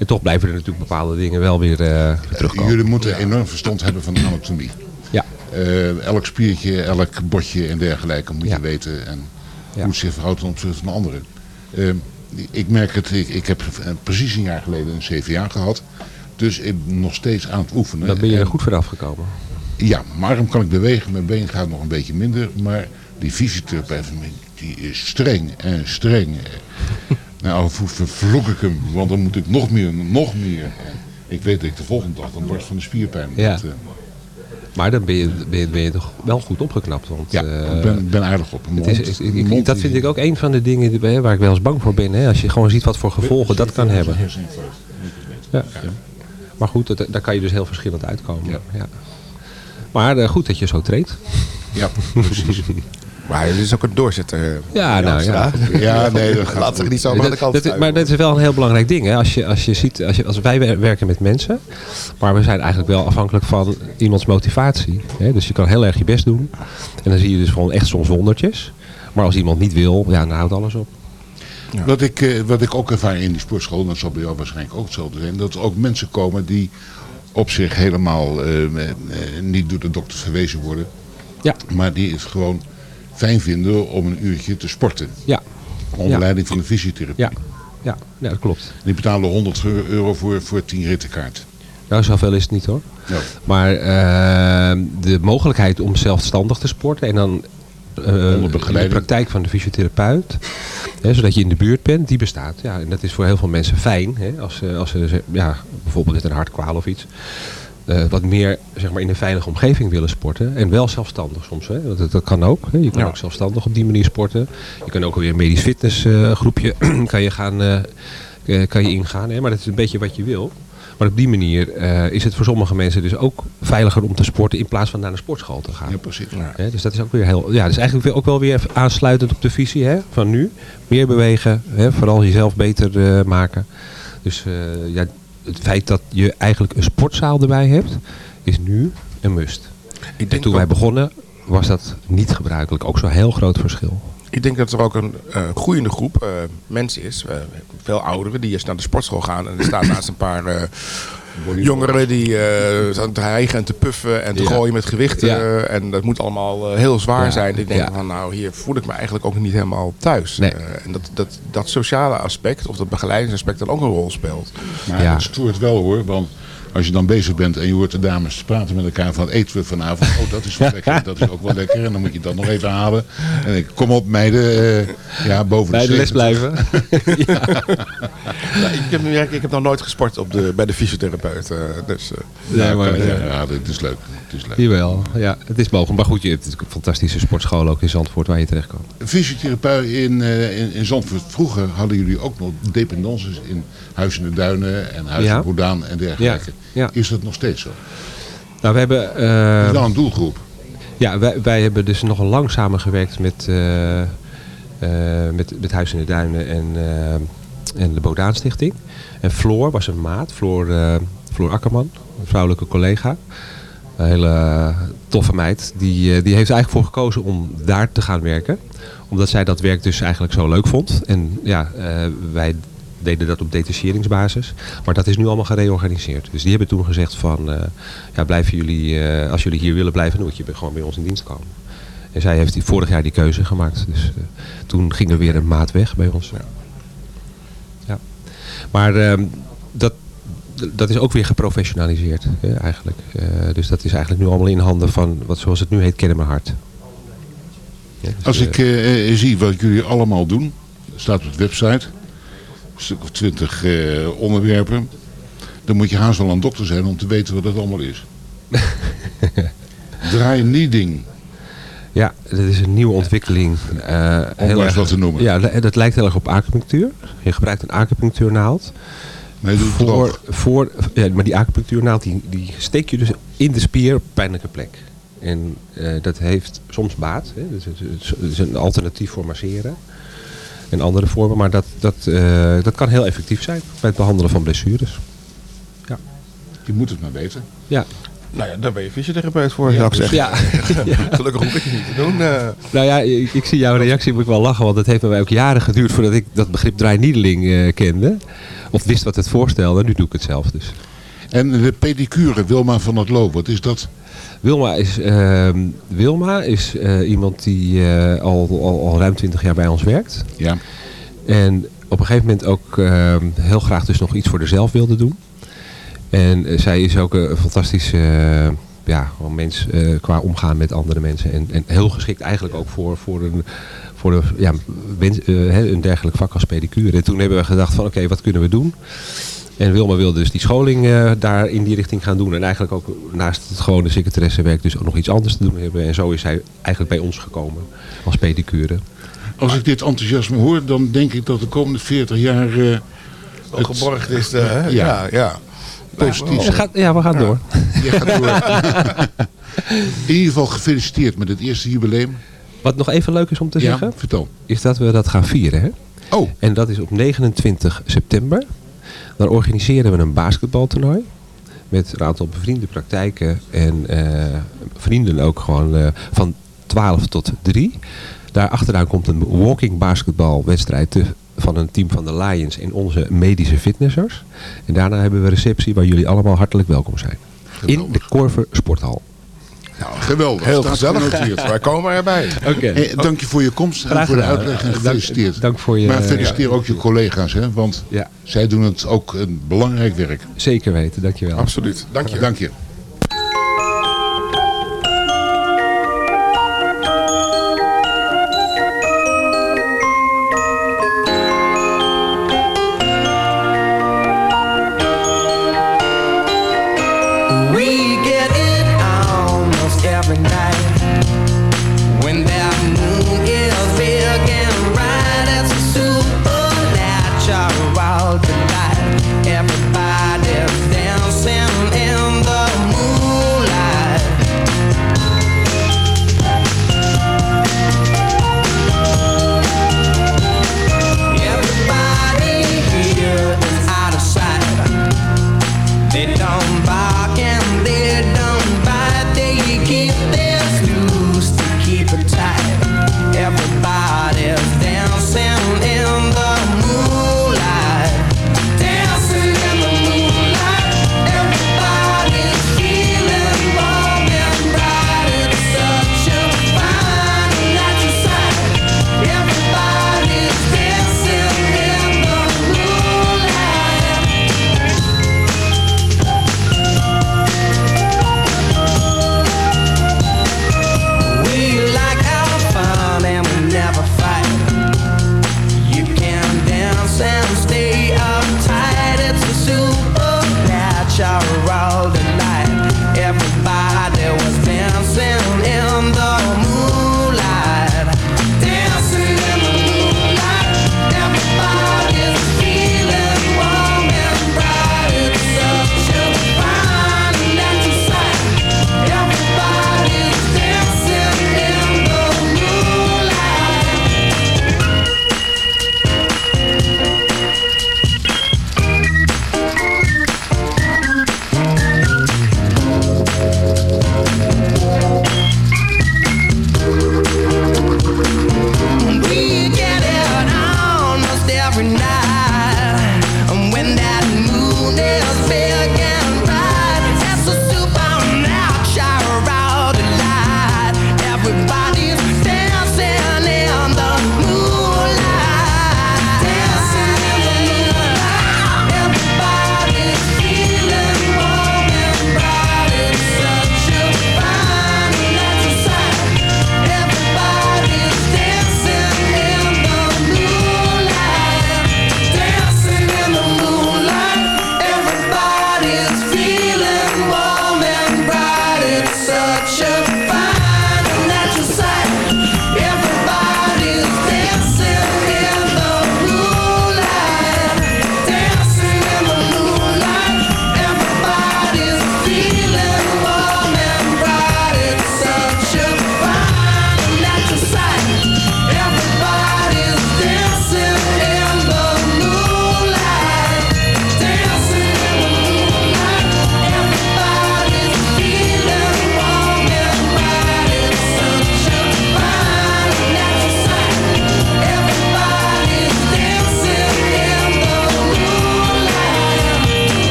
En toch blijven er natuurlijk bepaalde dingen wel weer eh, terugkomen. Jullie moeten enorm verstand hebben van anatomie. Ja. Eh, elk spiertje, elk botje en dergelijke moet je weten. En hoe het zich verhoudt ten opzichte van anderen. Ehm, ik merk het, ik, ik heb precies een jaar geleden een CVA gehad. Dus ik ben nog steeds aan het oefenen. Dan ben je er goed voor afgekomen. Ja, mijn arm kan ik bewegen, mijn been gaat nog een beetje minder. Maar die fysiotherapeut die is streng en streng. Nou, vervloek ik hem, want dan moet ik nog meer, nog meer. Ik weet dat ik de volgende dag dan barst van de spierpijn. Ja. Eh, Maar dan ben je, ben je, ben je toch wel goed opgeknapt. Want, Ja, eh, ik ben, ben aardig op. het is, is- ik- ik- dat vind ik ook een van de dingen die- waar ik wel eens bang voor ben. Hè? Als je gewoon ziet wat voor gevolgen dat kan hebben. Ja. Maar goed, dat- daar kan je dus heel verschillend uitkomen. Ja. Maar eh, goed dat je zo treedt. Ja, precies. Maar het is ook een doorzetter. Ja, nou ja. Ja, nee, dat we goed. niet zomaar aan de kant Dat is- maar dat is wel een heel belangrijk ding. Hè? Als, je, als je ziet, als, je, als wij wer- werken met mensen, maar we zijn eigenlijk wel afhankelijk van iemands motivatie. Hè? Dus je kan heel erg je best doen. En dan zie je dus gewoon echt soms wondertjes. Maar als iemand niet wil, ja, dan houdt alles op. Wat, ik, eh, wat ik ook ervaar in die sportschool, en dat zal bij jou waarschijnlijk ook hetzelfde zijn, dat er ook mensen komen die op zich helemaal eh, eh, eh, niet door de dokter verwezen worden. Ja. Maar die het gewoon fijn vinden om een uurtje te sporten. Ja. Onder leiding van de fysiotherapie. Ja, ja, ja dat klopt. Die betalen 100 euro voor, voor 10 rittenkaart. Nou, zoveel is het niet hoor. Ja. Maar eh, de mogelijkheid om zelfstandig te sporten en dan in de praktijk van de fysiotherapeut, hè, zodat je in de buurt bent, die bestaat. Ja, en dat is voor heel veel mensen fijn, hè, als, ze- als ze- ja, bijvoorbeeld met een hartkwaal of iets, eh, wat meer zeg maar, in een veilige omgeving willen sporten. En wel zelfstandig soms. Hè. Dat, dat- dat kan ook. Hè. Je kan Ja. ook zelfstandig op die manier sporten. Je kan ook alweer een medisch fitnessgroepje groepje kan je gaan, eh, eh, kan je ingaan. Hè. Maar dat is een beetje wat je wil. Maar op die manier eh, is het voor sommige mensen dus ook veiliger om te sporten in plaats van naar een sportschool te gaan. Ja, precies. Hè, dus dat is ook weer heel. Ja, dus eigenlijk weer- ook wel weer aansluitend op de visie hè, van nu. Meer bewegen, hè, vooral jezelf beter eh, maken. Dus eh, ja, het feit dat je eigenlijk een sportzaal erbij hebt, is nu een must. Ik En denk, toen wij begonnen, was dat niet gebruikelijk. Ook zo'n heel groot verschil. ik denk dat er ook een eh, groeiende groep eh, mensen is, eh, veel ouderen, die eens naar de sportschool gaan. En er staan naast een paar jongeren die eh, staan te hijgen en te puffen en te Ja. gooien met gewichten. Ja. eh, en dat moet allemaal eh, heel zwaar Ja. zijn. Ik denk Ja. van nou, hier voel ik me eigenlijk ook niet helemaal thuis. Nee. Eh, en dat, dat, dat sociale aspect of dat begeleidingsaspect dan ook een rol speelt. Maar Ja. het stoort wel hoor, want als je dan bezig bent en je hoort de dames praten met elkaar van eten we vanavond. Oh, dat is wel lekker, dat is ook wel lekker. En dan moet je dat nog even halen. En ik kom op meiden, eh, ja, boven Bij de les 70. blijven. Ja, ik, heb, ja, ik heb nog nooit gesport op de, bij de fysiotherapeut. eh, dus, eh, Nee, maar, ja, ja. ja, het is leuk. Het is leuk. Jawel, ja, het is mogelijk. Maar goed, je hebt natuurlijk een fantastische sportschool ook in Zandvoort waar je terecht kan. Fysiotherapeut in, eh, in, in Zandvoort. Vroeger hadden jullie ook nog dependances in Huis in de Duinen en Huis Ja. in Boudaan en dergelijke. Ja. Is dat nog steeds zo? Nou, we hebben... Eh, is wel een doelgroep. Ja, wij, wij hebben dus nog lang samengewerkt met, eh, eh, met, met Huis in de Duinen en, eh, en de Bodaan Stichting. En Floor was een maat, Floor, eh, Floor Akkerman, een vrouwelijke collega. Een hele toffe meid. Die, eh, die heeft eigenlijk voor gekozen om daar te gaan werken. Omdat zij dat werk dus eigenlijk zo leuk vond. En ja, eh, wij deden dat op detacheringsbasis. Maar dat is nu allemaal gereorganiseerd. Dus die hebben toen gezegd van, eh, ja, blijven jullie, eh, als jullie hier willen blijven, dan moet je gewoon bij ons in dienst komen. En zij heeft die, vorig jaar die keuze gemaakt. Dus eh, toen ging er weer een maat weg bij ons. Ja. Maar ehm, dat, dat is ook weer geprofessionaliseerd hè, eigenlijk. Dus dat is eigenlijk nu allemaal in handen van, wat zoals het nu heet, Kennen mijn hart. Ja, dus, Als ik zie wat jullie allemaal doen, staat op de website, stuk of twintig eh, onderwerpen, dan moet je haast wel een dokter zijn om te weten wat het allemaal is. Draai kneading. Ja, dat is een nieuwe ontwikkeling. Om maar eens wat te noemen. Ja, dat- dat lijkt heel erg op acupunctuur. Je gebruikt een acupunctuurnaald. Nee, doe het voor, voor, ja, maar die acupunctuurnaald die, die steek je dus in de spier op pijnlijke plek. En eh, dat heeft soms baat. Hè. Dus is een alternatief voor masseren. En andere vormen. Maar dat, dat, eh, dat kan heel effectief zijn bij het behandelen van blessures. Je moet het maar weten. Ja. nou ja, daar ben je fysiotherapeut voor, zou ik zeggen. Ja. Gelukkig hoef ik het niet te doen. eh. Nou ja, ik, ik zie jouw reactie, moet ik wel lachen. Want het heeft bij mij ook jaren geduurd voordat ik dat begrip draainiedeling eh kende. Of wist wat het voorstelde. Nu doe ik het zelf dus. En de pedicure, Wilma van het Loo, wat is dat? Wilma is, ehm, Wilma is eh, iemand die eh, al, al, al ruim 20 jaar bij ons werkt. Ja. En op een gegeven moment ook eh, heel graag dus nog iets voor zichzelf wilde doen. En eh, zij is ook een fantastische ja, mens qua omgaan met andere mensen. En, en heel geschikt eigenlijk ook voor, voor, een, voor een, ja, een dergelijk vak als pedicure. En toen hebben we gedacht van oké, wat kunnen we doen? En Wilma wilde dus die scholing eh, daar in die richting gaan doen. En eigenlijk ook naast het gewone secretaressewerk dus ook nog iets anders te doen hebben. En zo is zij eigenlijk bij ons gekomen als pedicure. Als ik dit enthousiasme hoor, dan denk ik dat de komende 40 jaar... eh, Wel geborgd is, de, hè? Ja, ja. Positief. We gaan- ja, we gaan door. Je gaat door. In ieder geval gefeliciteerd met het eerste jubileum. Wat nog even leuk is om te Ja, zeggen, vertel. is dat we dat gaan vieren. Hè? Oh. En dat is op 29 september. Dan organiseren we een basketbaltoernooi. Met een aantal bevriende praktijken en eh, vrienden ook gewoon eh, van 12 tot 3. Daar achteraan komt een walking basketbalwedstrijd van een team van de Lions en onze medische fitnessers. En daarna hebben we receptie waar jullie allemaal hartelijk welkom zijn. In de Korver Sporthal. Nou, geweldig. Heel Staat gezellig. genoteerd. Wij komen erbij. Oké. Hey, dank je voor je komst en Graag voor de uitleg en Eh, dank- gefeliciteerd. dank voor je- maar feliciteer ja. ook je collega's, hè, want Ja. zij doen het ook een belangrijk werk. Zeker weten, dankjewel. Absoluut. Dank je. Dank je.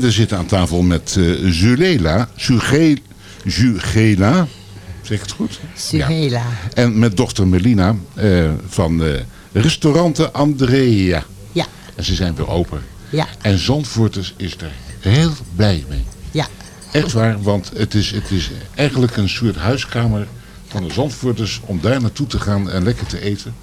En we zitten aan tafel met eh Zulela, Zugela, zeg ik het goed? Sugela. En met dochter Melina eh, van eh restaurante Andrea. Ja. En ze zijn weer open. Ja. En Zandvoorters is er heel blij mee. Ja. Echt waar, want het is, het is eigenlijk een soort huiskamer van de Zandvoorters om daar naartoe te gaan en lekker te eten.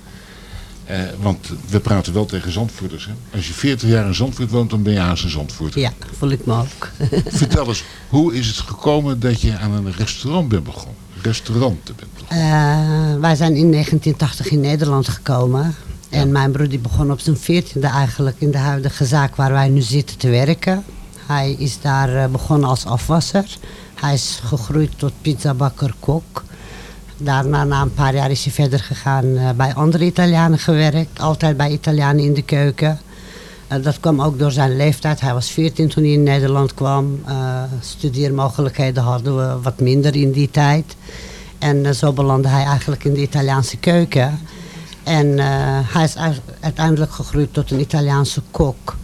Eh, want we praten wel tegen Zandvoorters. Hè? Als je 40 jaar in Zandvoort woont, dan ben je haast een Zandvoorter. Ja, voel ik me ook. Vertel eens, hoe is het gekomen dat je aan een restaurant bent begonnen? Restauranten bent Eh, wij zijn in 1980 in Nederland gekomen. En mijn broer die begon op zijn veertiende eigenlijk in de huidige zaak waar wij nu zitten te werken. Hij is daar eh, begonnen als afwasser. Hij is gegroeid tot pizzabakker kok. Daarna na een paar jaar is hij verder gegaan eh, bij andere Italianen gewerkt. Altijd bij Italianen in de keuken. Eh, dat kwam ook door zijn leeftijd. Hij was 14 toen hij in Nederland kwam. Eh, studeermogelijkheden hadden we wat minder in die tijd. En eh, zo belandde hij eigenlijk in de Italiaanse keuken. En hij is uiteindelijk gegroeid tot een Italiaanse kok.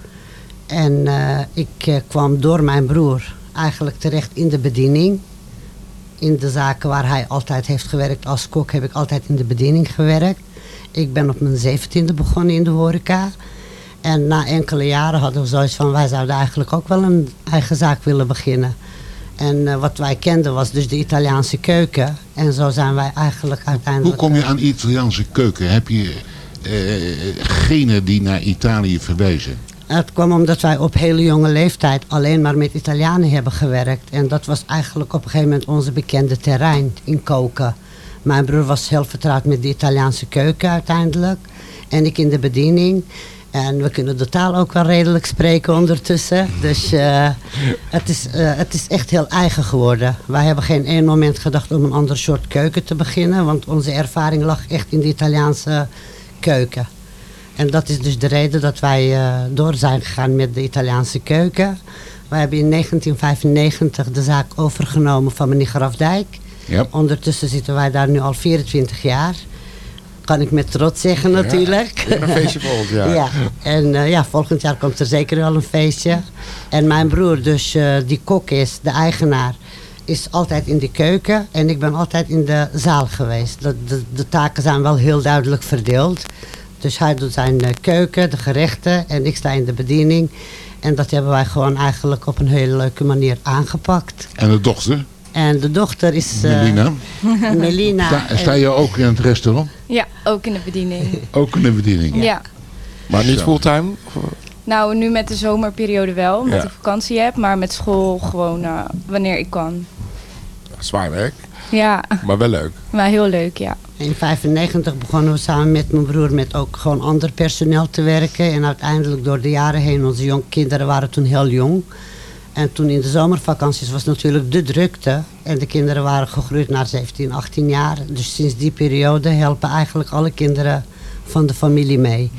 En ik kwam door mijn broer eigenlijk terecht in de bediening. In de zaken waar hij altijd heeft gewerkt als kok heb ik altijd in de bediening gewerkt. Ik ben op mijn zeventiende begonnen in de horeca. En na enkele jaren hadden we zoiets van wij zouden eigenlijk ook wel een eigen zaak willen beginnen. En eh, wat wij kenden was dus de Italiaanse keuken. En zo zijn wij eigenlijk Hoe uiteindelijk... kom je aan Italiaanse keuken? Heb je eh, genen die naar Italië verwijzen? Het kwam omdat wij op hele jonge leeftijd alleen maar met Italianen hebben gewerkt. En dat was eigenlijk op een gegeven moment onze bekende terrein in koken. Mijn broer was heel vertrouwd met de Italiaanse keuken uiteindelijk. En ik in de bediening. En we kunnen de taal ook wel redelijk spreken ondertussen. Dus eh, het, is, eh, het is echt heel eigen geworden. Wij hebben geen één moment gedacht om een ander soort keuken te beginnen. Want onze ervaring lag echt in de Italiaanse keuken. En dat is dus de reden dat wij eh, door zijn gegaan met de Italiaanse keuken. Wij hebben in 1995 de zaak overgenomen van meneer Grafdijk. Ja. Ondertussen zitten wij daar nu al 24 jaar. Kan ik met trots zeggen natuurlijk. een feestje volgend jaar. ja. En eh, ja, volgend jaar komt er zeker wel een feestje. En mijn broer, dus eh, die kok is, de eigenaar, is altijd in de keuken. En ik ben altijd in de zaal geweest. De, de, de taken zijn wel heel duidelijk verdeeld. Dus hij doet zijn eh, keuken, de gerechten en ik sta in de bediening. En dat hebben wij gewoon eigenlijk op een hele leuke manier aangepakt. En de dochter, En de dochter is... eh, Melina. Melina. Sta, sta je ook in het restaurant? Ja, ook in de bediening. Ook in de bediening? Ja. Maar niet fulltime? Nou, nu met de zomerperiode wel, omdat Ja. ik vakantie heb. Maar met school gewoon eh, wanneer ik kan. Zwaar werk, Ja, maar wel leuk. maar heel leuk, ja. In 95 begonnen we samen met mijn broer met ook gewoon ander personeel te werken. En uiteindelijk door de jaren heen, onze jong kinderen waren toen heel jong. En toen in de zomervakanties was natuurlijk de drukte. En de kinderen waren gegroeid naar 17, 18 jaar. Dus sinds die periode helpen eigenlijk alle kinderen van de familie mee.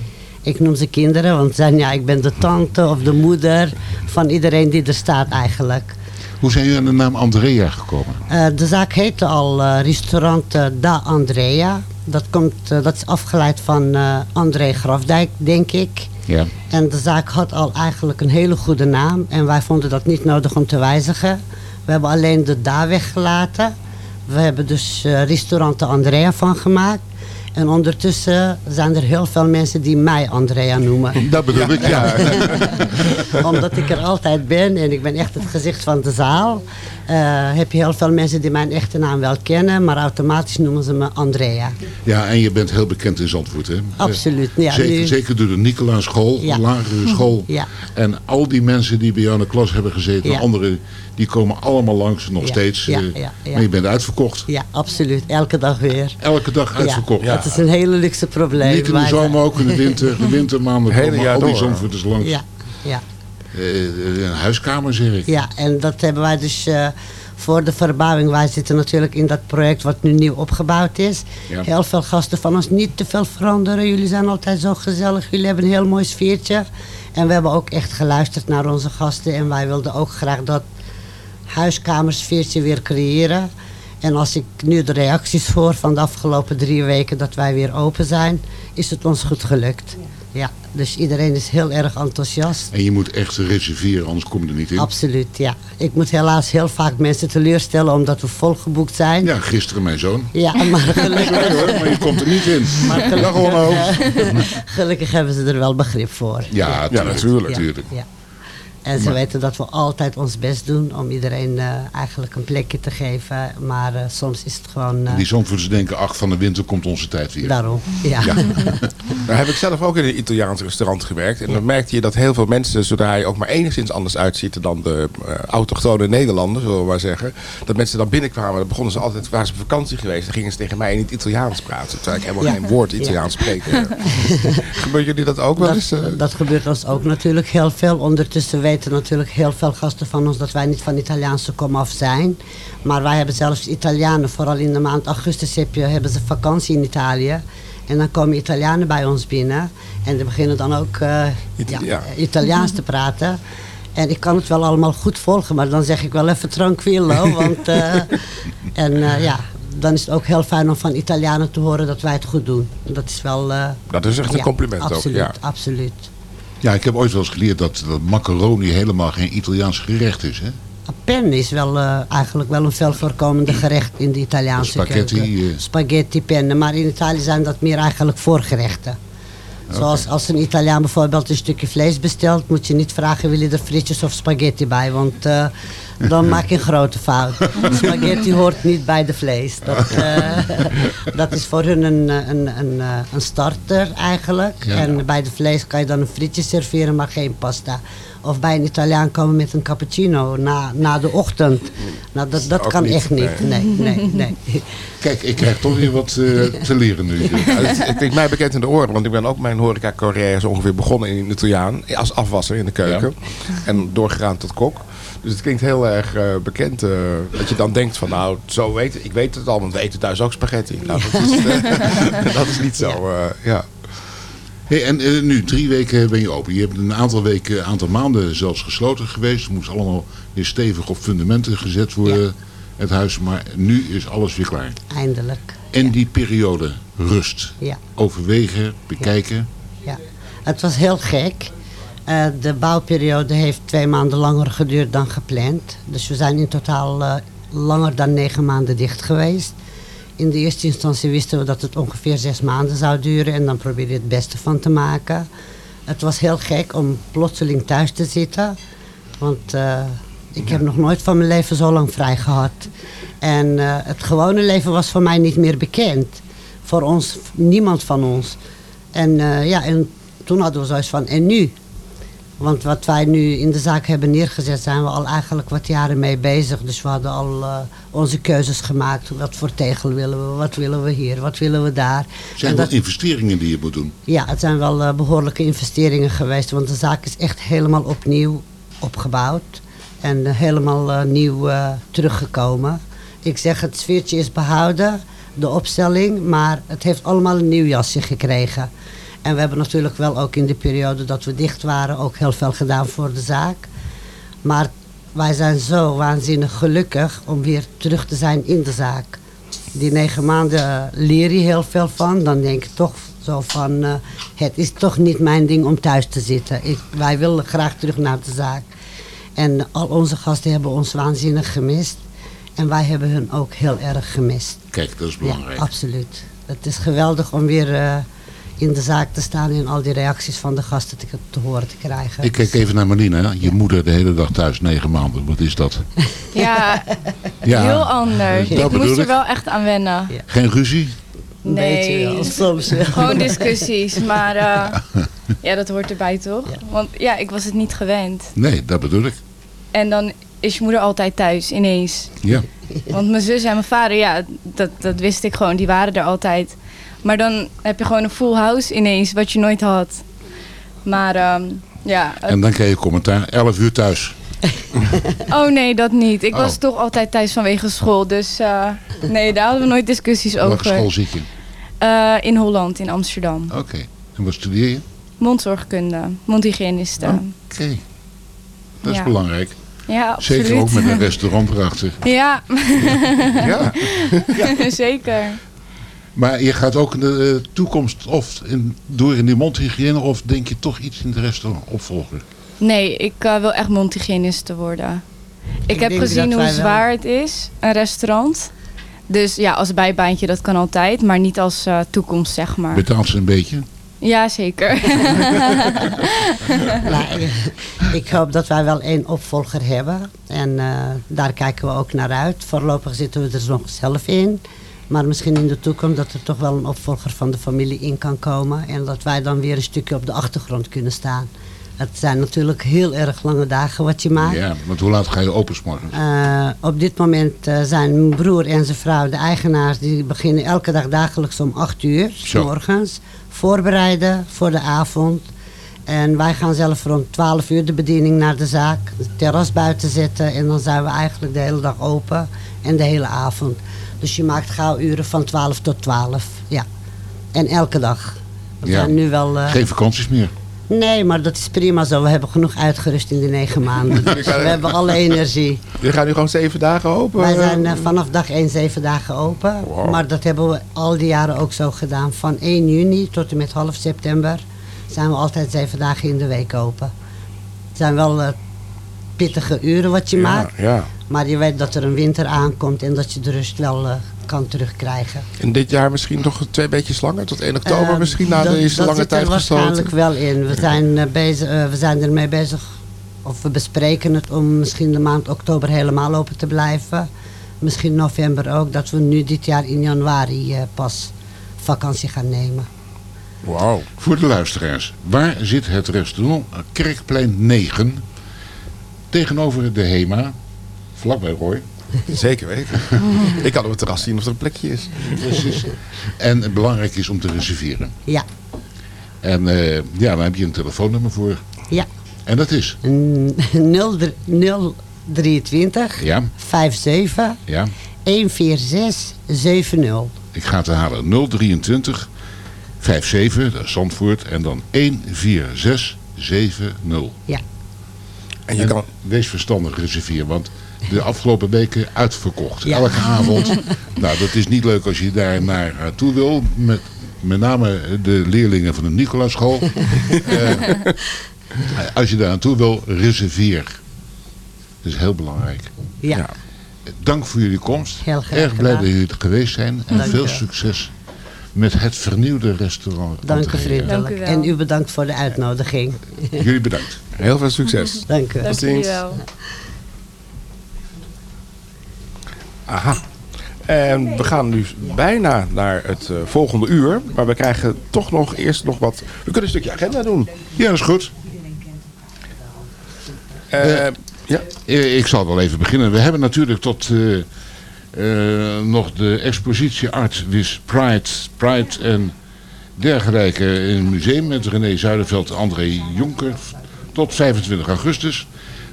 Ik noem ze kinderen, want zijn, ja, ik ben de tante of de moeder van iedereen die er staat eigenlijk. Hoe zijn jullie aan de naam Andrea gekomen? Eh, de zaak heette al eh, restaurant eh, Da Andrea. Dat, komt, dat is afgeleid van André Grafdijk, denk ik. Ja. En de zaak had al eigenlijk een hele goede naam. En wij vonden dat niet nodig om te wijzigen. We hebben alleen de Da weggelaten. We hebben dus eh, restaurant De Andrea van gemaakt. En ondertussen zijn er heel veel mensen die mij Andrea noemen. Dat bedoel ik, ja. Omdat ik er altijd ben en ik ben echt het gezicht van de zaal. Eh, heb je heel veel mensen die mijn echte naam wel kennen, maar automatisch noemen ze me Andrea. Ja, en je bent heel bekend in Zandvoort, hè? Absoluut, ja, zeker, nu- zeker door de Nicolaas school, Ja. de lagere school. Ja. En al die mensen die bij jou in de klas hebben gezeten, Ja. anderen, die komen allemaal langs, nog Ja, steeds. ja, eh, ja, ja. Maar je bent uitverkocht. Ja, absoluut. Elke dag weer. Elke dag uitverkocht. Ja, dat is een hele luxe probleem. Niet in de maar- zomer, ook in de winter. De wintermaanden Hele komen jaar al die door. Zandvoorters langs. Ja, ja. Eh, een huiskamer, zeg ik. Ja, en dat hebben wij dus eh, voor de verbouwing. Wij zitten natuurlijk in dat project wat nu nieuw opgebouwd is. Ja. Heel veel gasten van ons niet te veel veranderen. Jullie zijn altijd zo gezellig. Jullie hebben een heel mooi sfeertje. En we hebben ook echt geluisterd naar onze gasten. En wij wilden ook graag dat huiskamersfeertje weer creëren. En als ik nu de reacties hoor van de afgelopen drie weken dat wij weer open zijn, is het ons goed gelukt. Ja, dus iedereen is heel erg enthousiast. En je moet echt reserveren, anders kom je er niet in. Absoluut, ja. Ik moet helaas heel vaak mensen teleurstellen omdat we volgeboekt zijn. Ja, gisteren mijn zoon. Ja, maar gelukkig... Ja, hoor, maar je komt er niet in. Maar Ja, gelukkig, gewoon hoofd. gelukkig hebben ze er wel begrip voor. Ja, tuurlijk. tuurlijk. Ja. En ze Maar- weten dat we altijd ons best doen om iedereen eh, eigenlijk een plekje te geven. Maar eh, soms is het gewoon... eh, Die Zandvoorters denken, ach, van de winter komt onze tijd weer. Daarom, ja. Nou heb ik zelf ook in een Italiaans restaurant gewerkt. En dan merkte je dat heel veel mensen, zodra je ook maar enigszins anders uitziet dan de uh, autochtone Nederlanders, zullen we maar zeggen. Dat mensen dan binnenkwamen, dan begonnen ze altijd, waren ze op vakantie geweest, dan gingen ze tegen mij in het Italiaans praten. Terwijl ik helemaal Ja. geen woord Ja. Italiaans spreek. Gebeurt jullie dat ook wel Dat, eens? eh? dat gebeurt ons ook natuurlijk heel veel. Ondertussen weten natuurlijk heel veel gasten van ons dat wij niet van Italiaanse komaf zijn. Maar wij hebben zelfs Italianen, vooral in de maand augustus heb je, hebben ze vakantie in Italië. En dan komen Italianen bij ons binnen. En die beginnen dan ook eh, ja, ja. Italiaans te praten. En ik kan het wel allemaal goed volgen, maar dan zeg ik wel even tranquillo. Want, eh, en eh, ja, dan is het ook heel fijn om van Italianen te horen dat wij het goed doen. Dat is wel... Dat is echt een compliment ook, absoluut, ja. Absoluut. Ja, ik heb ooit wel eens geleerd dat, dat macaroni helemaal geen Italiaans gerecht is. Hè? Pen is wel eh, eigenlijk wel een veel voorkomende gerecht in de Italiaanse Spaghetti, keuken. eh. Spaghetti, pennen. Maar in Italië zijn dat meer eigenlijk voorgerechten. Zoals als een Italiaan bijvoorbeeld een stukje vlees bestelt, moet je niet vragen wil je er frietjes of spaghetti bij, want eh, dan maak je een grote fout. Spaghetti hoort niet bij de vlees. Dat, eh, dat is voor hun een, een, een, eh, een starter eigenlijk. Ja. En bij de vlees kan je dan een frietje serveren, maar geen pasta. Of bij een Italiaan komen met een cappuccino na, na de ochtend. Nou, dat, dat kan niet, echt niet. Nee, nee, nee. Kijk, ik krijg toch weer wat eh, te leren nu. Het, het klinkt mij bekend in de oren, want ik ben ook mijn horeca-carrière zo ongeveer begonnen in Italiaan. Als afwasser in de keuken. En doorgegaan tot kok. Dus het klinkt heel erg eh, bekend. eh, dat je dan denkt van nou, zo weet ik weet het al, want we eten thuis ook spaghetti. Nou, dat, is, eh, dat is niet zo, eh, ja. Hey, en nu, drie weken ben je open. Je hebt een aantal weken, een aantal maanden zelfs gesloten geweest. Het moest allemaal weer stevig op fundamenten gezet worden, het huis. Maar nu is alles weer klaar. Eindelijk. En die periode rust. Ja. Overwegen, bekijken. Ja, het was heel gek. Eh, de bouwperiode heeft twee maanden langer geduurd dan gepland. Dus we zijn in totaal eh, langer dan negen maanden dicht geweest. In de eerste instantie wisten we dat het ongeveer zes maanden zou duren en dan probeerde je het beste van te maken. Het was heel gek om plotseling thuis te zitten. Want eh, ik heb nog nooit van mijn leven zo lang vrij gehad. En het gewone leven was voor mij niet meer bekend. Voor ons, niemand van ons. En ja, en toen hadden we zoiets van, en nu? Want wat wij nu in de zaak hebben neergezet, zijn we al eigenlijk wat jaren mee bezig. Dus we hadden al eh, onze keuzes gemaakt. Wat voor tegel willen we, wat willen we hier, wat willen we daar. Zijn dat- investeringen die je moet doen. ja, het zijn wel eh, behoorlijke investeringen geweest. Want de zaak is echt helemaal opnieuw opgebouwd. En eh, helemaal nieuw teruggekomen. Ik zeg, het sfeertje is behouden, de opstelling. Maar het heeft allemaal een nieuw jasje gekregen. En we hebben natuurlijk wel ook in de periode dat we dicht waren... ook heel veel gedaan voor de zaak. Maar wij zijn zo waanzinnig gelukkig om weer terug te zijn in de zaak. Die negen maanden leer je heel veel van. Dan denk je toch zo van, eh, het is toch niet mijn ding om thuis te zitten. Ik, wij willen graag terug naar de zaak. En al onze gasten hebben ons waanzinnig gemist. En wij hebben hun ook heel erg gemist. Kijk, dat is belangrijk. Ja, absoluut. Het is geweldig om weer eh, in de zaak te staan en al die reacties van de gasten te, te horen te krijgen. Ik kijk even naar Marlina. Je moeder de hele dag thuis, negen maanden. Wat is dat? Ja, Ja, heel anders. dat ik bedoel moest er ik. wel echt aan wennen. Geen ruzie? Nee, wel, soms wel. gewoon discussies. Maar eh, ja, dat hoort erbij toch? Want ja, ik was het niet gewend. Nee, dat bedoel ik. En dan is je moeder altijd thuis, ineens. Ja. Want mijn zus en mijn vader, ja, dat, dat wist ik gewoon. Die waren er altijd. Maar dan heb je gewoon een full house ineens, wat je nooit had. Maar ehm, ja, En dan krijg je commentaar. 11 uur thuis. oh nee, dat niet. Ik was Oh. toch altijd thuis vanwege school. Dus eh, nee, daar hadden we nooit discussies Welke over. school zit je? Eh, in Holland, in Amsterdam. Oké. En wat studeer je? Mondzorgkunde, mondhygiëniste. Oké. Dat is Ja. belangrijk. Ja, absoluut. Zeker ook met een restaurant erachter. Ja. Ja. Zeker. Maar je gaat ook in de eh, toekomst of in, door in die mondhygiëne of denk je toch iets in het restaurant opvolgen? Nee, ik eh, wil echt mondhygiënist worden. Ik, Ik heb gezien hoe wel- zwaar het is, een restaurant. Dus ja, als bijbaantje dat kan altijd, maar niet als eh, toekomst zeg maar. Betaalt ze een beetje? Ja, zeker. Nou, ik, ik hoop dat wij wel één opvolger hebben. En eh, daar kijken we ook naar uit. Voorlopig zitten we er nog zelf in. Maar misschien in de toekomst dat er toch wel een opvolger van de familie in kan komen. En dat wij dan weer een stukje op de achtergrond kunnen staan. Het zijn natuurlijk heel erg lange dagen wat je maakt. Ja, want hoe laat ga je open 's morgens? Eh, op dit moment eh, zijn mijn broer en zijn vrouw, de eigenaars, die beginnen elke dag dagelijks om 8 uur, s morgens. Voorbereiden voor de avond. En wij gaan zelf rond 12 uur de bediening naar de zaak, het terras buiten zetten. En dan zijn we eigenlijk de hele dag open en de hele avond. Dus je maakt gauw uren van 12 tot 12. Ja. En elke dag. We Ja. zijn nu wel. eh, Geen vakanties meer. Nee, maar dat is prima zo. We hebben genoeg uitgerust in de negen maanden. Dus we hebben alle energie. Je gaat nu gewoon zeven dagen open? Wij eh? zijn eh, vanaf dag 1 zeven dagen open. Wow. Maar dat hebben we al die jaren ook zo gedaan. Van 1 juni tot en met half september zijn we altijd zeven dagen in de week open. Het zijn wel pittige uren wat je Ja, maakt. ja. Maar je weet dat er een winter aankomt en dat je de rust wel eh, kan terugkrijgen. En dit jaar misschien nog twee beetjes langer? Tot 1 oktober Eh, misschien na dat- deze dat lange zit er tijd waarschijnlijk wel in. We zijn, eh, bezig, eh, we zijn ermee bezig, of we bespreken het om misschien de maand oktober helemaal open te blijven. Misschien november ook, dat we nu dit jaar in januari pas vakantie gaan nemen. Wauw. Voor de luisteraars, waar zit het restaurant Kerkplein 9? Tegenover de HEMA, vlakbij Roy. Zeker weten. Ik kan op het terras zien of er een plekje is. Precies. En het belangrijk is om te reserveren. Ja, En eh, ja, dan heb je een telefoonnummer voor. ja. En dat is? Mm, 023 Ja, 57 ja. 146 70. Ik ga het herhalen. 023 57, dat is Zandvoort. En dan 14670. Ja. En je kan... Wees verstandig reserveren, want de afgelopen weken uitverkocht. Ja. Elke avond. nou, dat is niet leuk als je daar naartoe wil. Met, met name de leerlingen van de Nicolaaschool. Eh, als je daar naartoe wil, reserveer. Dat is heel belangrijk. Ja. Dank voor jullie komst. Heel graag Erg blij gedaan. dat jullie er geweest zijn. En Dank u veel wel. succes met het vernieuwde restaurant. Dank u vriendelijk. En u bedankt voor de uitnodiging. Jullie bedankt. Heel veel succes. Dank u. Tot ziens. Aha. En we gaan nu bijna naar het eh, volgende uur. Maar we krijgen toch nog eerst nog wat... We kunnen een stukje agenda doen. Ja, dat is goed. Eh, ja. Ik zal wel even beginnen. We hebben natuurlijk tot nog de expositie Art with Pride, Pride en dergelijke in het museum met René Zuiderveld en André Jonker tot 25 augustus.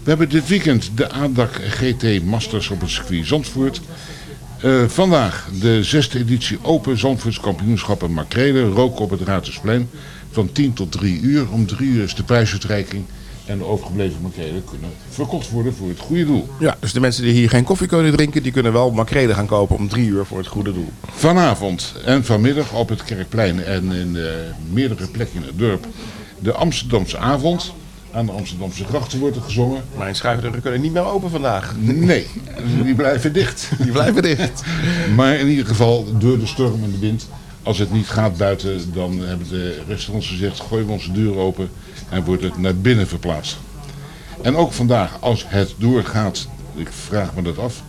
We hebben dit weekend de ADAC GT Masters op het circuit Zandvoort. Eh, vandaag de zesde editie Open Zandvoorts kampioenschappen Makrelen. Roken op het Raadhuisplein van 10 tot 3 uur. Om 3 uur is de prijsuitreiking. En de overgebleven makrelen kunnen verkocht worden voor het goede doel. Ja, dus de mensen die hier geen koffie kunnen drinken... die kunnen wel makrelen gaan kopen om drie uur voor het goede doel. Vanavond en vanmiddag op het Kerkplein en in eh, meerdere plekken in het dorp de Amsterdamse avond. Aan de Amsterdamse grachten wordt er gezongen. Mijn schuifdeuren kunnen niet meer open vandaag. Nee, die blijven dicht. Die blijven dicht. Maar in ieder geval door de storm en de wind. Als het niet gaat buiten, dan hebben de restaurants gezegd: gooien we onze deur open en wordt het naar binnen verplaatst. En ook vandaag, als het doorgaat, ik vraag me dat af.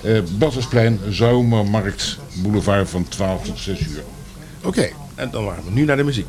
Eh Battersplein, Zomermarkt, Boulevard van 12 tot 6 uur. Oké, en dan gaan we nu naar de muziek.